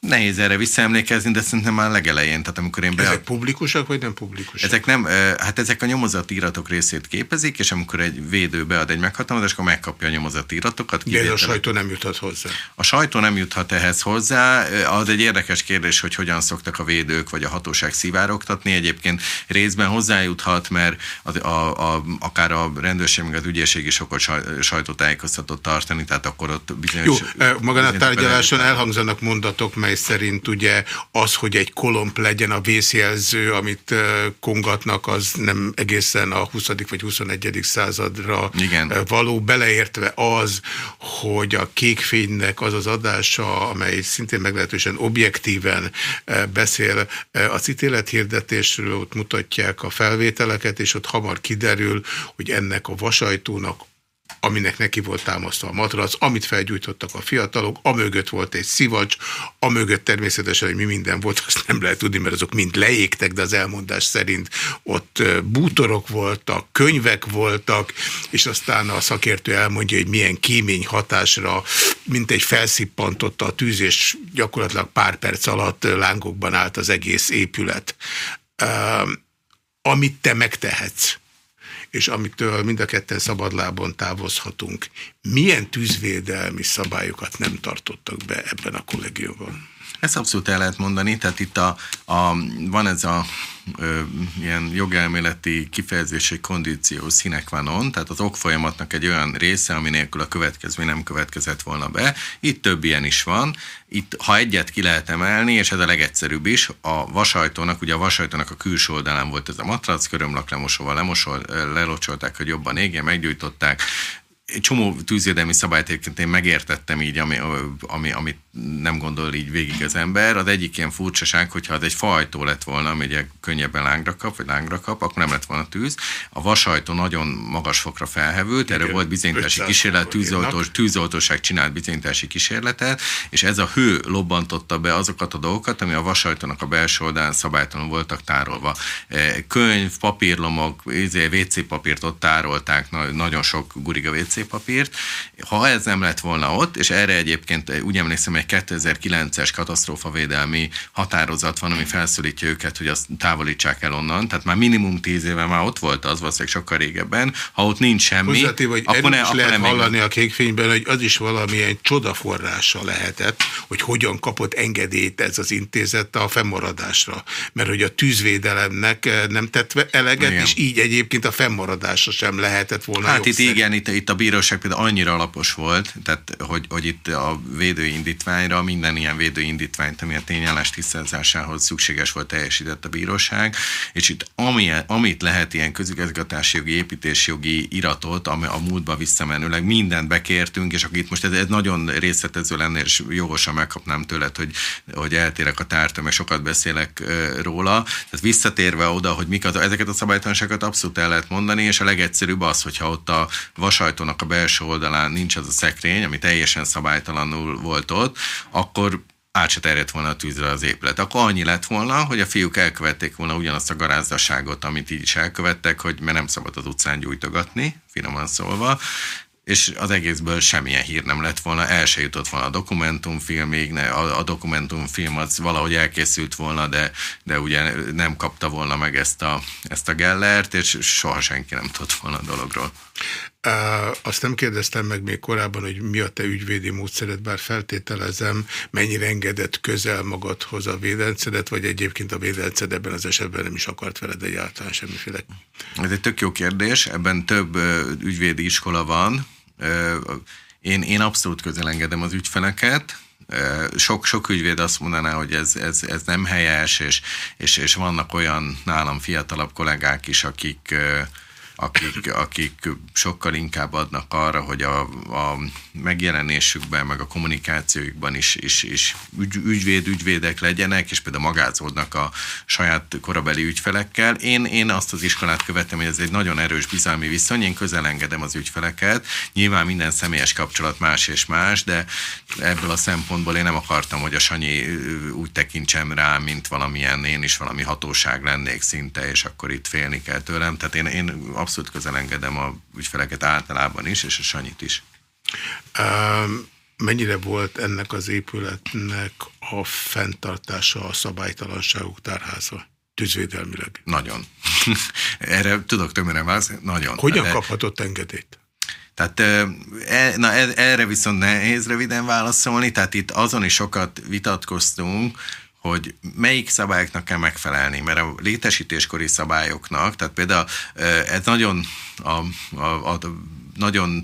Nehéz erre visszaemlékezni, de szerintem már legelején, tehát amikor én be... Ezek publikusak, vagy nem publikusak? Ezek nem, hát ezek a nyomozati iratok részét képezik, és amikor egy védő bead egy meghatalmazást, akkor megkapja a nyomozati iratokat. De a sajtó nem juthat hozzá. A sajtó nem juthat ehhez hozzá. Az egy érdekes kérdés, hogy hogyan szoktak a védők vagy a hatóság szivárogtatni. Egyébként részben hozzájuthat, mert a, a, a, akár a rendőrség, meg az ügyészség is okot sajtótájékoztatott tartani, tehát akkor ott bizonyos... Jó, magán a tárgyaláson elhangzanak mondatok, mely szerint ugye az, hogy egy kolomp legyen a vészjelző, amit kongatnak, az nem egészen a 20. vagy 21. századra Igen. való, beleértve az, hogy a kékfénynek az az adása, amely szintén meglehetősen objektíven beszél az ítélethirdetésről, ott mutatják a felvételeket, és ott hamar kiderül, hogy ennek a vasajtónak aminek neki volt támasztva a matrac, amit felgyújtottak a fiatalok, amögött volt egy szivacs, amögött természetesen, hogy mi minden volt, azt nem lehet tudni, mert azok mind leégtek, de az elmondás szerint ott bútorok voltak, könyvek voltak, és aztán a szakértő elmondja, hogy milyen kémény hatásra, mint egy felszippantotta a tűz, és gyakorlatilag pár perc alatt lángokban állt az egész épület. amit te megtehetsz, és amitől mind a ketten szabadlábon távozhatunk. Milyen tűzvédelmi szabályokat nem tartottak be ebben a kollégiumban? Ezt abszolút el lehet mondani, tehát itt a, a, van ez a ilyen jogelméleti kifejezési kondíció színek van on, tehát az okfolyamatnak egy olyan része, ami nélkül a következmény nem következett volna be. Itt több ilyen is van. Itt, ha egyet ki lehet emelni, és ez a legegyszerűbb is, a vasajtónak, ugye a vasajtónak a külső oldalán volt ez a matrac, körömlak lemosóval lemosol, lelocsolták, hogy jobban égjen, meggyújtották, csomó tűzvédelmi szabályt egyébként én megértettem így, ami, ami, amit nem gondol így végig az ember. Az egyik ilyen furcsaság, hogyha az egy fajtó lett volna, ami ugye könnyebben lángra kap, vagy lángra kap, akkor nem lett volna tűz. A vasajtó nagyon magas fokra felhevült, erről volt bizonyítási kísérlet, tűzoltós, tűzoltóság csinált bizonyítási kísérletet, és ez a hő lobbantotta be azokat a dolgokat, ami a vasajtónak a belső oldalán szabálytalanul voltak tárolva. E, könyv, papírlomok, izé, WC papírt ott tárolták, nagyon sok guriga WC papírt. Ha ez nem lett volna ott, és erre egyébként úgy emlékszem, egy 2009-es katasztrófavédelmi határozat van, ami felszólítja őket, hogy azt távolítsák el onnan. Tehát már minimum 10 éve már ott volt az, valószínűleg sokkal régebben. Ha ott nincs semmi, Hozzátév, hogy akkor, ne, akkor lehet nem hallani a kékfényben, hogy az is valamilyen csodaforrása lehetett, hogy hogyan kapott engedélyt ez az intézet a fennmaradásra. Mert hogy a tűzvédelemnek nem tett eleget, igen. és így egyébként a fennmaradásra sem lehetett volna. Hát itt igen, itt, itt a bíróság például annyira alapos volt, tehát hogy, hogy itt a védőindítványra minden ilyen védőindítványt, ami a tényállás tisztázásához szükséges volt, teljesített a bíróság, és itt ami, amit lehet ilyen közigazgatási jogi, építésjogi iratot, ami a múltba visszamenőleg mindent bekértünk, és akit most ez, ez nagyon részletező lenne, és jogosan megkapnám tőled, hogy, hogy eltérek a tártól, meg sokat beszélek róla. Tehát visszatérve oda, hogy mik az, ezeket a szabálytalanságokat abszolút el lehet mondani, és a legegyszerűbb az, hogyha ott a vasajtónak a belső oldalán nincs az a szekrény, ami teljesen szabálytalanul volt ott, akkor át se terjedt volna a tűzre az épület. Akkor annyi lett volna, hogy a fiúk elkövették volna ugyanazt a garázdaságot, amit így is elkövettek, hogy mert nem szabad az utcán gyújtogatni, finoman szólva, és az egészből semmilyen hír nem lett volna, el se jutott volna a dokumentumfilmig, ne, a, a dokumentumfilm az valahogy elkészült volna, de, de ugye nem kapta volna meg ezt a, ezt a Gellert, és soha senki nem tudott volna a dologról. Azt nem kérdeztem meg még korábban, hogy mi a te ügyvédi módszered, bár feltételezem, mennyire engedett közel magadhoz a védelcedet, vagy egyébként a védelced ebben az esetben nem is akart veled egyáltalán semmiféle. Ez egy tök jó kérdés, ebben több ügyvédi iskola van. Én, én abszolút közel engedem az ügyfeleket, sok, sok ügyvéd azt mondaná, hogy ez, ez, ez nem helyes, és, és, és vannak olyan nálam fiatalabb kollégák is, akik akik, akik sokkal inkább adnak arra, hogy a, a megjelenésükben, meg a kommunikációjukban is, is, is ügy, ügyvéd, ügyvédek legyenek, és például magázódnak a saját korabeli ügyfelekkel. Én, én azt az iskolát követem, hogy ez egy nagyon erős bizalmi viszony, én közelengedem az ügyfeleket. Nyilván minden személyes kapcsolat más és más, de ebből a szempontból én nem akartam, hogy a Sanyi úgy tekintsem rá, mint valamilyen, én is valami hatóság lennék szinte, és akkor itt félni kell tőlem. Tehát én, én abszolút közelengedem a ügyfeleket általában is, és a Sanyit is. Um, mennyire volt ennek az épületnek a fenntartása a szabálytalanságok tárháza? Tűzvédelmileg. Nagyon. (laughs) Erre tudok tömören válaszolni. Nagyon. Hogyan De... kaphatott engedélyt? Tehát e, na, e, erre viszont nehéz röviden válaszolni, tehát itt azon is sokat vitatkoztunk, hogy melyik szabályoknak kell megfelelni, mert a létesítéskori szabályoknak, tehát például ez nagyon, a, a, a, nagyon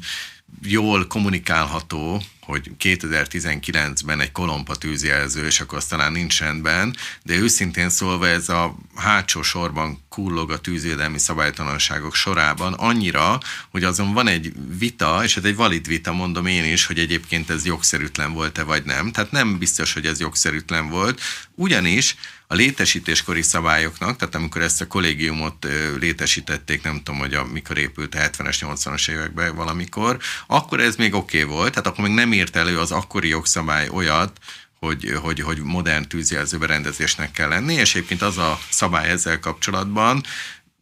jól kommunikálható, hogy 2019-ben egy kolompa tűzjelző, és akkor azt talán nincs rendben, de őszintén szólva ez a hátsó sorban kullog a tűzvédelmi szabálytalanságok sorában annyira, hogy azon van egy vita, és ez egy valid vita, mondom én is, hogy egyébként ez jogszerűtlen volt-e vagy nem. Tehát nem biztos, hogy ez jogszerűtlen volt, ugyanis a létesítéskori szabályoknak, tehát amikor ezt a kollégiumot létesítették, nem tudom, hogy a, mikor épült a 70-es, 80-as években valamikor, akkor ez még oké okay volt, tehát akkor még nem írt elő az akkori jogszabály olyat, hogy, hogy, hogy modern tűzjelző berendezésnek kell lenni, és egyébként az a szabály ezzel kapcsolatban,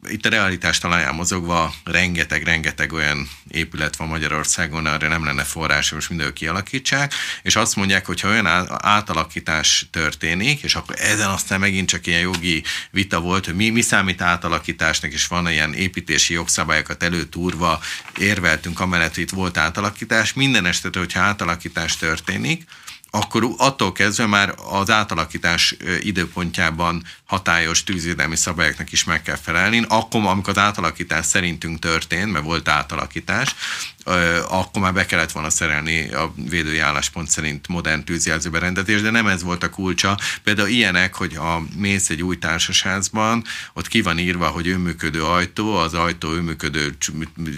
itt a realitás talaján mozogva rengeteg-rengeteg olyan épület van Magyarországon, arra nem lenne forrás, most mindenki kialakítsák, és azt mondják, hogy ha olyan átalakítás történik, és akkor ezen aztán megint csak ilyen jogi vita volt, hogy mi, mi számít átalakításnak, és van ilyen építési jogszabályokat előtúrva, érveltünk amellett, hogy itt volt átalakítás. Minden este, hogyha átalakítás történik, akkor attól kezdve már az átalakítás időpontjában hatályos tűzvédelmi szabályoknak is meg kell felelni. Akkor, amikor az átalakítás szerintünk történt, mert volt átalakítás, akkor már be kellett volna szerelni a védői álláspont szerint modern tűzjelzőberendezés, de nem ez volt a kulcsa. Például ilyenek, hogy a mész egy új társasházban, ott ki van írva, hogy önműködő ajtó, az ajtó önműködő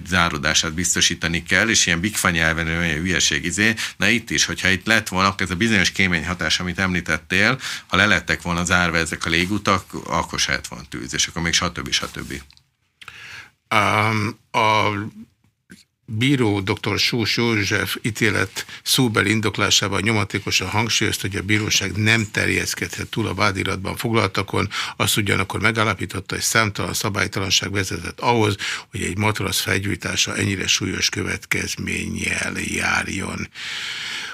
záródását biztosítani kell, és ilyen bigfa nyelven olyan hülyeség izé. Na itt is, hogyha itt lett volna, ez a bizonyos kémény hatás, amit említettél, ha le lettek volna zárva ezek a légutak, akkor se lett volna tűz, és akkor még stb. stb. Um, a bíró dr. Sós József ítélet szóbeli indoklásában nyomatékosan hangsúlyozta, hogy a bíróság nem terjeszkedhet túl a vádiratban foglaltakon, azt ugyanakkor megállapította, hogy számtalan szabálytalanság vezetett ahhoz, hogy egy matrasz felgyújtása ennyire súlyos következménnyel járjon.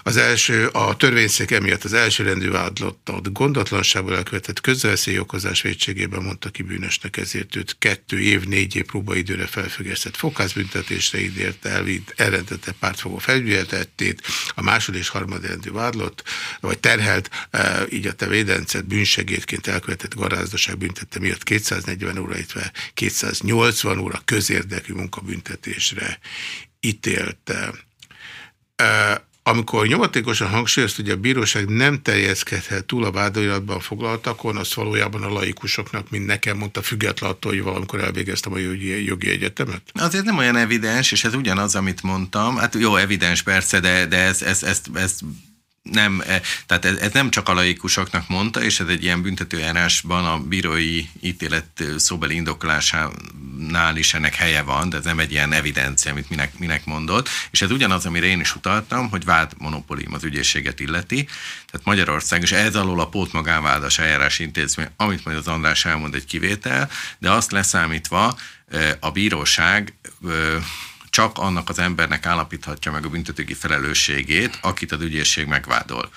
Az első, a törvényszék emiatt az első rendű vádlottat gondatlanságból elkövetett közveszély okozás védségében mondta ki bűnösnek, ezért őt kettő év, négy év próbaidőre felfüggesztett fokászbüntetésre ígért elvitt, elrendette pártfogó felügyeletettét, a másod és harmadrendű vádlott, vagy terhelt, e, így a te védencet bűnsegédként elkövetett garázdaság büntette miatt 240 óra, illetve 280 óra közérdekű munkabüntetésre ítélte. E, amikor nyomatékosan hangsúlyozta, hogy a bíróság nem terjeszkedhet túl a vádolatban foglaltakon, az valójában a laikusoknak, mint nekem mondta, független attól, hogy valamikor elvégeztem a jogi, jogi egyetemet? Azért nem olyan evidens, és ez ugyanaz, amit mondtam. Hát jó, evidens persze, de, de ez, ez, ez, ez nem, e, tehát ez, ez nem csak a laikusoknak mondta, és ez egy ilyen büntetőjárásban a bírói ítélet szóbeli indoklásánál is ennek helye van, de ez nem egy ilyen evidencia, amit minek, minek mondott, és ez ugyanaz, amire én is utaltam, hogy vád monopólium az ügyészséget illeti, tehát Magyarország, és ez alól a pót magánvádas eljárás intézmény, amit majd az András elmond egy kivétel, de azt leszámítva a bíróság csak annak az embernek állapíthatja meg a büntetőgi felelősségét, akit az ügyészség megvádol.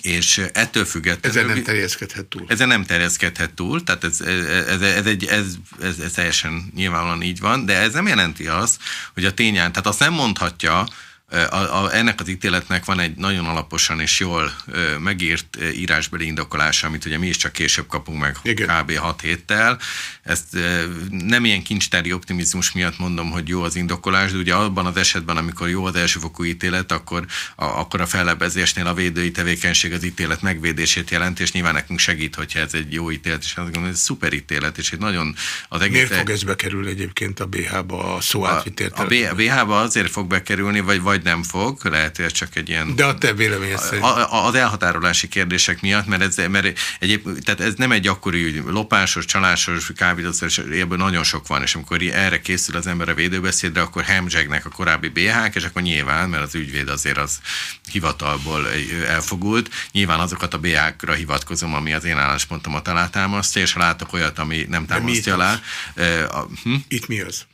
És ettől függetlenül... Ezen nem terjeszkedhet túl. Ezen nem terjeszkedhet túl, tehát ez, ez, ez, egy, ez, ez, ez teljesen nyilvánvalóan így van, de ez nem jelenti azt, hogy a tényen, tehát azt nem mondhatja, a, a, ennek az ítéletnek van egy nagyon alaposan és jól ö, megírt ö, írásbeli indokolása, amit ugye mi is csak később kapunk meg Igen. kb. 6 héttel. Ezt ö, nem ilyen kincstári optimizmus miatt mondom, hogy jó az indokolás, de ugye abban az esetben, amikor jó az elsőfokú ítélet, akkor a, akkor a fellebezésnél a védői tevékenység az ítélet megvédését jelent, és nyilván nekünk segít, hogyha ez egy jó ítélet, és azt gondolom, hogy ez egy szuper ítélet, és egy nagyon az egész... Miért fog ez bekerülni egyébként a BH-ba a szó A, a BH-ba azért fog bekerülni, vagy, vagy vagy nem fog, lehet, hogy ez csak egy ilyen... De a te véleményed szerint? Az elhatárolási kérdések miatt, mert ez, mert egyéb, tehát ez nem egy akkori ügy, lopásos, csalásos, kábítószer, ebből nagyon sok van, és amikor erre készül az ember a védőbeszédre, akkor hemzsegnek a korábbi BH-k, és akkor nyilván, mert az ügyvéd azért az hivatalból elfogult, nyilván azokat a BH-kra hivatkozom, ami az én álláspontomat alátámasztja, és ha látok olyat, ami nem támasztja alá. Hm? Itt mi az?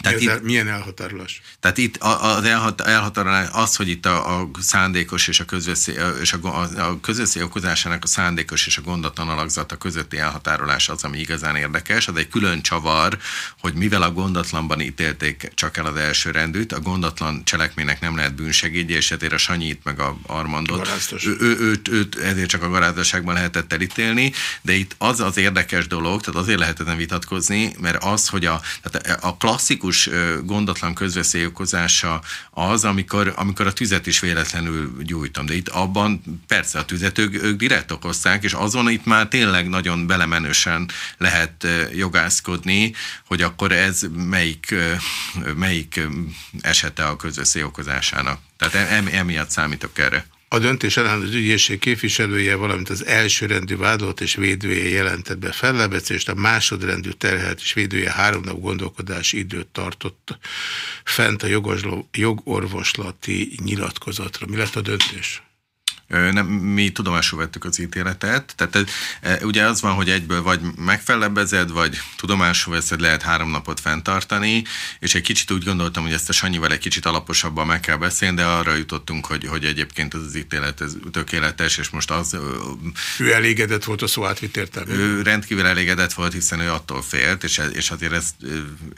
Tehát itt, milyen elhatárolás? Tehát itt az elhatárolás az, hogy itt a, a szándékos és a közveszély, és a, a közveszély okozásának a szándékos és a gondatlan alakzata közötti elhatárolás az, ami igazán érdekes. Az egy külön csavar, hogy mivel a gondatlanban ítélték csak el az első rendűt, a gondatlan cselekménynek nem lehet bűnsegédje, és ezért a Sanyit meg a Armandot, ő, ő, őt, őt, ezért csak a garázdaságban lehetett elítélni, de itt az az érdekes dolog, tehát azért lehet ezen vitatkozni, mert az, hogy a, tehát a klasszikus tipikus gondatlan közveszélyokozása az, amikor, amikor a tüzet is véletlenül gyújtom. De itt abban persze a tüzet ők, ők direkt okozták, és azon itt már tényleg nagyon belemenősen lehet jogászkodni, hogy akkor ez melyik, melyik esete a közveszélyokozásának. Tehát emiatt számítok erre. A döntés ellen az ügyészség képviselője, valamint az elsőrendű vádolt és védője jelentett be fellebecést, a másodrendű terhelt és védője három nap gondolkodási időt tartott fent a jogorvoslati nyilatkozatra. Mi lett a döntés? Nem, mi tudomásul vettük az ítéletet, tehát e, ugye az van, hogy egyből vagy megfelebbezed, vagy tudomásul veszed, lehet három napot fenntartani, és egy kicsit úgy gondoltam, hogy ezt a Sanyival egy kicsit alaposabban meg kell beszélni, de arra jutottunk, hogy, hogy egyébként az, az ítélet ez tökéletes, és most az... Ő elégedett volt a szó átvitt értelmében? Ő rendkívül elégedett volt, hiszen ő attól félt, és, és azért ez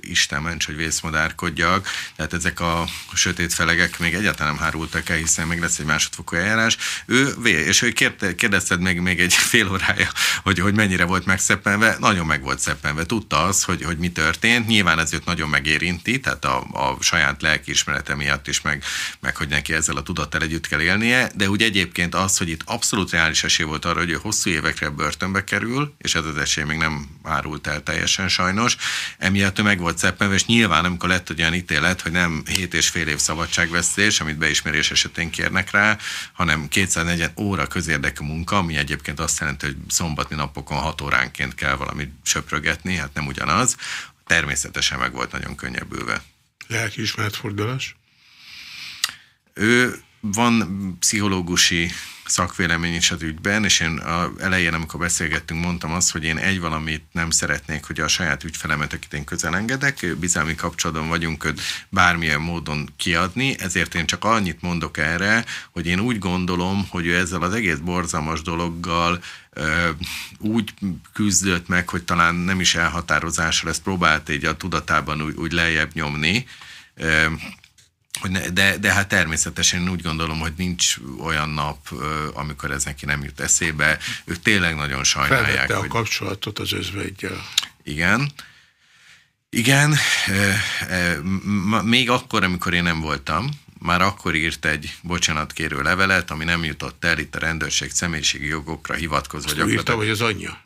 Isten ments, hogy vészmadárkodjak, tehát ezek a sötét felegek még egyáltalán nem hárultak el, hiszen még lesz egy másodfokú eljárás. Ő, és ő kérdezted még, még egy (laughs) fél órája, hogy, hogy mennyire volt megszeppenve, nagyon meg volt szeppenve. Tudta az, hogy, hogy mi történt. Nyilván ez őt nagyon megérinti, tehát a, a saját lelkiismerete miatt is, meg, meg hogy neki ezzel a tudattal együtt kell élnie, de úgy egyébként az, hogy itt abszolút reális esély volt arra, hogy ő hosszú évekre börtönbe kerül, és ez az esély még nem árult el teljesen sajnos. Emiatt ő meg volt szeppenve, és nyilván amikor lett egy olyan ítélet, hogy nem 7 és fél év szabadságvesztés, amit beismerés esetén kérnek rá, hanem 240 óra közérdekű munka, ami egyébként azt jelenti, hogy szombatni napokon 6 óránként kell valamit söprögetni, hát nem ugyanaz. Természetesen meg volt nagyon könnyebbülve. Lelkiismeretfordulás? Ő van pszichológusi szakvélemény is az ügyben, és én a elején, amikor beszélgettünk, mondtam azt, hogy én egy valamit nem szeretnék, hogy a saját ügyfelemet, akit én közel engedek, bizalmi kapcsolatban vagyunk őt bármilyen módon kiadni, ezért én csak annyit mondok erre, hogy én úgy gondolom, hogy ő ezzel az egész borzalmas dologgal úgy küzdött meg, hogy talán nem is elhatározásra ezt próbált így a tudatában úgy, úgy lejjebb nyomni, hogy ne, de, de hát természetesen úgy gondolom, hogy nincs olyan nap, amikor ez neki nem jut eszébe. Ők tényleg nagyon sajnálják. Felvette hogy... a kapcsolatot az özvegyel. Igen. Igen, még akkor, amikor én nem voltam, már akkor írt egy bocsánatkérő levelet, ami nem jutott el itt a rendőrség személyiségi jogokra hivatkozva. Azt írta, hogy az anyja?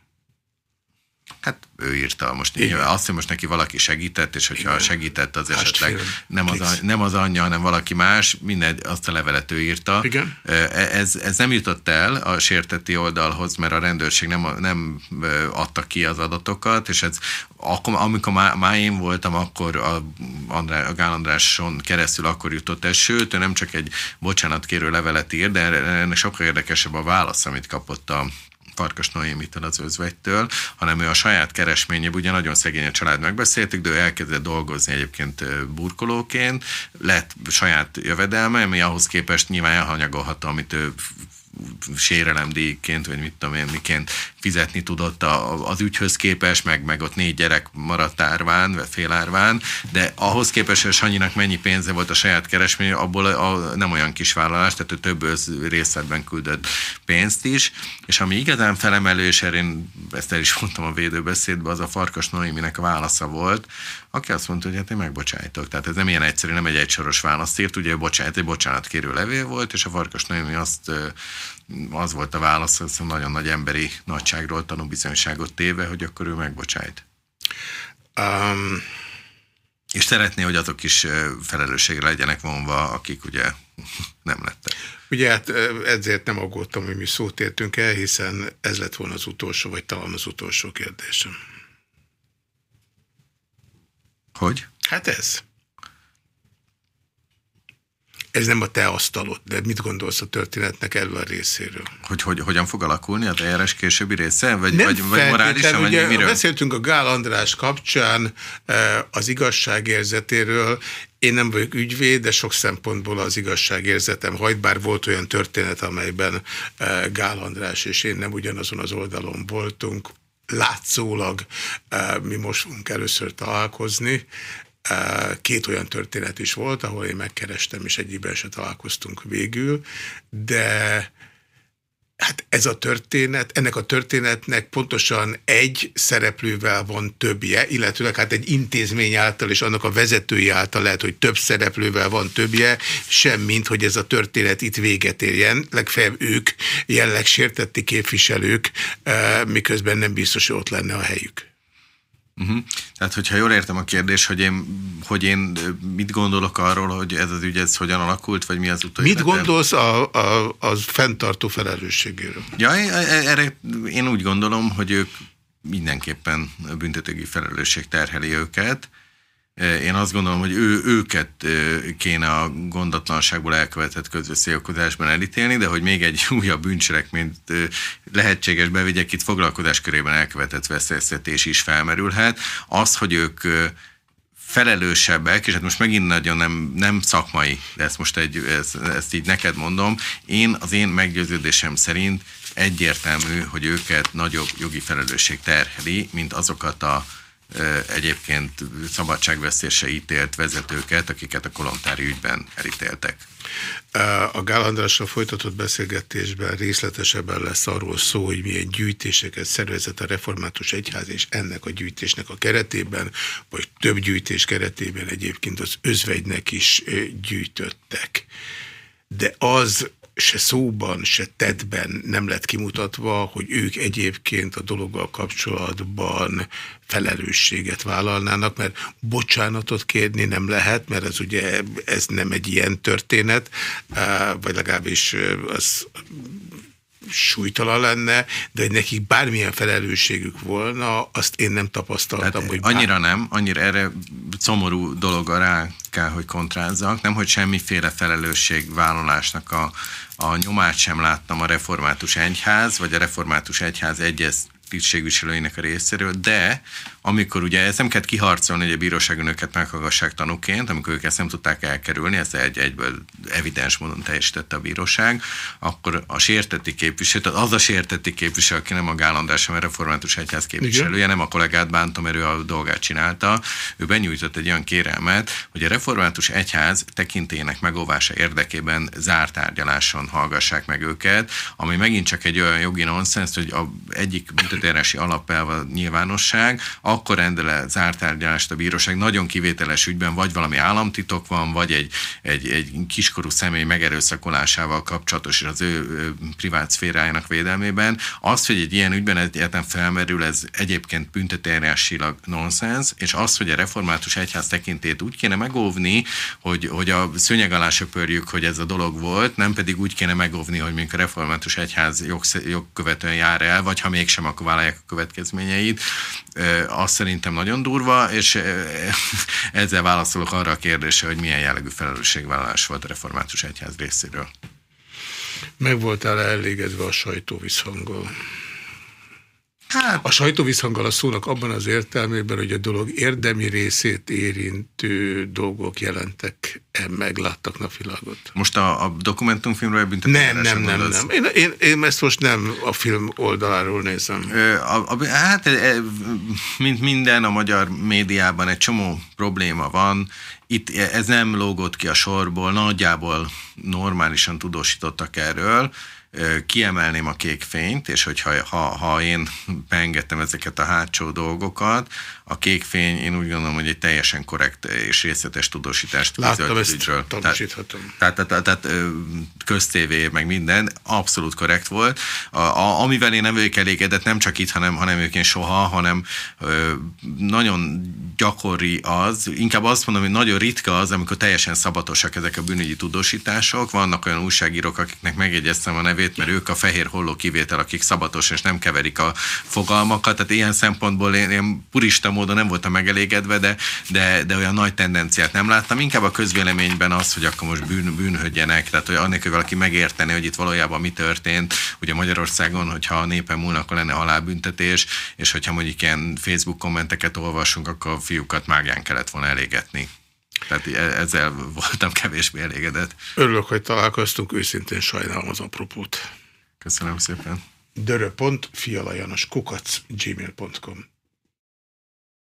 Hát ő írta, most nyilván azt, hogy most neki valaki segített, és hogyha Igen. segített, az esetleg nem az, nem az anyja, hanem valaki más, mindegy, azt a levelet ő írta. Igen. E, ez, ez nem jutott el a sérteti oldalhoz, mert a rendőrség nem, nem adta ki az adatokat, és ez, akkor, amikor már, már én voltam, akkor a, Andrá, a Gál Andráson keresztül akkor jutott el, sőt, ő nem csak egy bocsánatkérő levelet ír, de ennek sokkal érdekesebb a válasz, amit kapott a Farkas Noémitől az özvegytől, hanem ő a saját keresménye, ugye nagyon szegény a család megbeszéltük, de ő elkezdett dolgozni egyébként burkolóként, lett saját jövedelme, ami ahhoz képest nyilván elhanyagolhatta, amit ő sérelemdíjként, vagy mit tudom én, miként fizetni tudott az ügyhöz képest, meg, meg ott négy gyerek maradt árván, vagy fél árván, de ahhoz képest, hogy Sanyinak mennyi pénze volt a saját keresmény, abból a, nem olyan kis vállalás, tehát ő több részletben küldött pénzt is, és ami igazán felemelő, és én ezt el is mondtam a védőbeszédben, az a Farkas Noéminek a válasza volt, aki azt mondta, hogy hát én megbocsájtok. Tehát ez nem ilyen egyszerű, nem egy egysoros választ írt, ugye bocsánat, egy bocsánatkérő levél volt, és a Farkas Noémi azt az volt a válasz, hogy nagyon nagy emberi nagyságról tanúbizonyságot téve, hogy akkor ő megbocsájt. Um, és szeretné, hogy azok is felelősségre legyenek vonva, akik ugye (laughs) nem lettek. Ugye hát ezért nem aggódtam, hogy mi szót értünk el, hiszen ez lett volna az utolsó, vagy talán az utolsó kérdésem. Hogy? Hát ez. Ez nem a te asztalod, de mit gondolsz a történetnek erről a részéről? Hogy, hogy hogyan fog alakulni a eljárás későbbi része? Vagy, nem vagy, vagy morálisan? Ugye, miről? Beszéltünk a Gál András kapcsán eh, az igazságérzetéről. Én nem vagyok ügyvéd, de sok szempontból az igazságérzetem hajt, bár volt olyan történet, amelyben eh, Gál András és én nem ugyanazon az oldalon voltunk, látszólag eh, mi most fogunk először találkozni. Két olyan történet is volt, ahol én megkerestem, és egyikben se találkoztunk végül, de Hát ez a történet, ennek a történetnek pontosan egy szereplővel van többje, illetőleg hát egy intézmény által és annak a vezetői által lehet, hogy több szereplővel van többje, semmint, hogy ez a történet itt véget érjen. Legfeljebb ők, jelleg sértetti képviselők, miközben nem biztos, hogy ott lenne a helyük. Uh-huh. Tehát, hogyha jól értem a kérdés, hogy én, hogy én mit gondolok arról, hogy ez az ügy ez hogyan alakult, vagy mi az utói Mit gondolsz a, a, az fenntartó felelősségéről? Ja, e, e, erre én úgy gondolom, hogy ők mindenképpen büntetőgi felelősség terheli őket, Én azt gondolom, hogy ő, őket kéne a gondatlanságból elkövetett közveszélyokkozásban elítélni, de hogy még egy (laughs) újabb bűncselekményt lehetséges bevigyek, itt foglalkozás körében elkövetett veszélyeztetés is felmerülhet. Az, hogy ők felelősebbek, és hát most megint nagyon nem, nem szakmai, de ezt most egy, ezt, ezt így neked mondom, én az én meggyőződésem szerint egyértelmű, hogy őket nagyobb jogi felelősség terheli, mint azokat a egyébként szabadságvesztése ítélt vezetőket, akiket a kolontári ügyben elítéltek. A Gál Andrással folytatott beszélgetésben részletesebben lesz arról szó, hogy milyen gyűjtéseket szervezett a Református Egyház, és ennek a gyűjtésnek a keretében, vagy több gyűjtés keretében egyébként az özvegynek is gyűjtöttek. De az se szóban, se tettben nem lett kimutatva, hogy ők egyébként a dologgal kapcsolatban felelősséget vállalnának, mert bocsánatot kérni nem lehet, mert ez ugye ez nem egy ilyen történet, vagy legalábbis az súlytalan lenne, de hogy nekik bármilyen felelősségük volna, azt én nem tapasztaltam. Tehát hogy bár... Annyira nem, annyira erre szomorú dolog rá kell, hogy kontrázzak, nem, hogy semmiféle felelősségvállalásnak a, a nyomát sem láttam a református egyház, vagy a református egyház egyes tisztségviselőinek a részéről, de amikor ugye ezt nem kellett kiharcolni, hogy a bíróságon őket meghallgassák tanúként, amikor ők ezt nem tudták elkerülni, ezt egy egyből evidens módon teljesítette a bíróság, akkor a sérteti képviselő, tehát az a sérteti képviselő, aki nem a Gál András, a református egyház képviselője, Igen. nem a kollégát bántom, mert ő a dolgát csinálta, ő benyújtott egy olyan kérelmet, hogy a református egyház tekintélyének megóvása érdekében zárt tárgyaláson hallgassák meg őket, ami megint csak egy olyan jogi nonsens, hogy a egyik büntetőjárási alapelve a nyilvánosság, akkor rendel el zárt tárgyalást a bíróság nagyon kivételes ügyben, vagy valami államtitok van, vagy egy, egy, egy kiskorú személy megerőszakolásával kapcsolatos, és az ő, privát szférájának védelmében. Az, hogy egy ilyen ügyben egyáltalán felmerül, ez egyébként büntetőjárásilag nonsens, és az, hogy a református egyház tekintét úgy kéne megóvni, hogy, hogy a szőnyeg alá söpörjük, hogy ez a dolog volt, nem pedig úgy kéne megóvni, hogy mink a református egyház jogkövetően jár el, vagy ha mégsem, akkor vállalják a következményeit az szerintem nagyon durva, és (laughs) ezzel válaszolok arra a kérdésre, hogy milyen jellegű felelősségvállalás volt a református egyház részéről. Meg voltál elégedve a sajtó visszhangol? Hát, a sajtóviszhanggal a szónak abban az értelmében, hogy a dolog érdemi részét érintő dolgok jelentek -e meg, láttak napvilágot. Most a, a dokumentumfilmről büntető? Nem, nem, nem, nem. Én, én, én ezt most nem a film oldaláról nézem. A, a, hát mint minden a magyar médiában egy csomó probléma van, itt ez nem lógott ki a sorból, nagyjából normálisan tudósítottak erről, kiemelném a kék fényt, és hogyha ha, ha én beengedtem ezeket a hátsó dolgokat, a kék fény, én úgy gondolom, hogy egy teljesen korrekt és részletes tudósítást Láttam ezt, ügyről. tanúsíthatom. Tehát, tehát, tehát, tehát köztévé, meg minden, abszolút korrekt volt. A, a, amivel én nem vagyok elégedett, nem csak itt, hanem, hanem őként soha, hanem ö, nagyon gyakori az, inkább azt mondom, hogy nagyon ritka az, amikor teljesen szabatosak ezek a bűnügyi tudósítások. Vannak olyan újságírók, akiknek megjegyeztem a nevét, mert ők a fehér holló kivétel, akik szabatos és nem keverik a fogalmakat. Tehát ilyen szempontból én, én purista módon nem voltam megelégedve, de, de, de olyan nagy tendenciát nem láttam. Inkább a közvéleményben az, hogy akkor most bűn, bűnhödjenek, tehát hogy annélkül valaki megérteni, hogy itt valójában mi történt. Ugye Magyarországon, hogyha a népen múlnak, akkor lenne halálbüntetés, és hogyha mondjuk ilyen Facebook kommenteket olvasunk, akkor a fiúkat mágján kellett volna elégetni. Tehát e- ezzel voltam kevésbé elégedett. Örülök, hogy találkoztunk, őszintén sajnálom az apropót. Köszönöm szépen. Dörö.fialajanos kukac gmail.com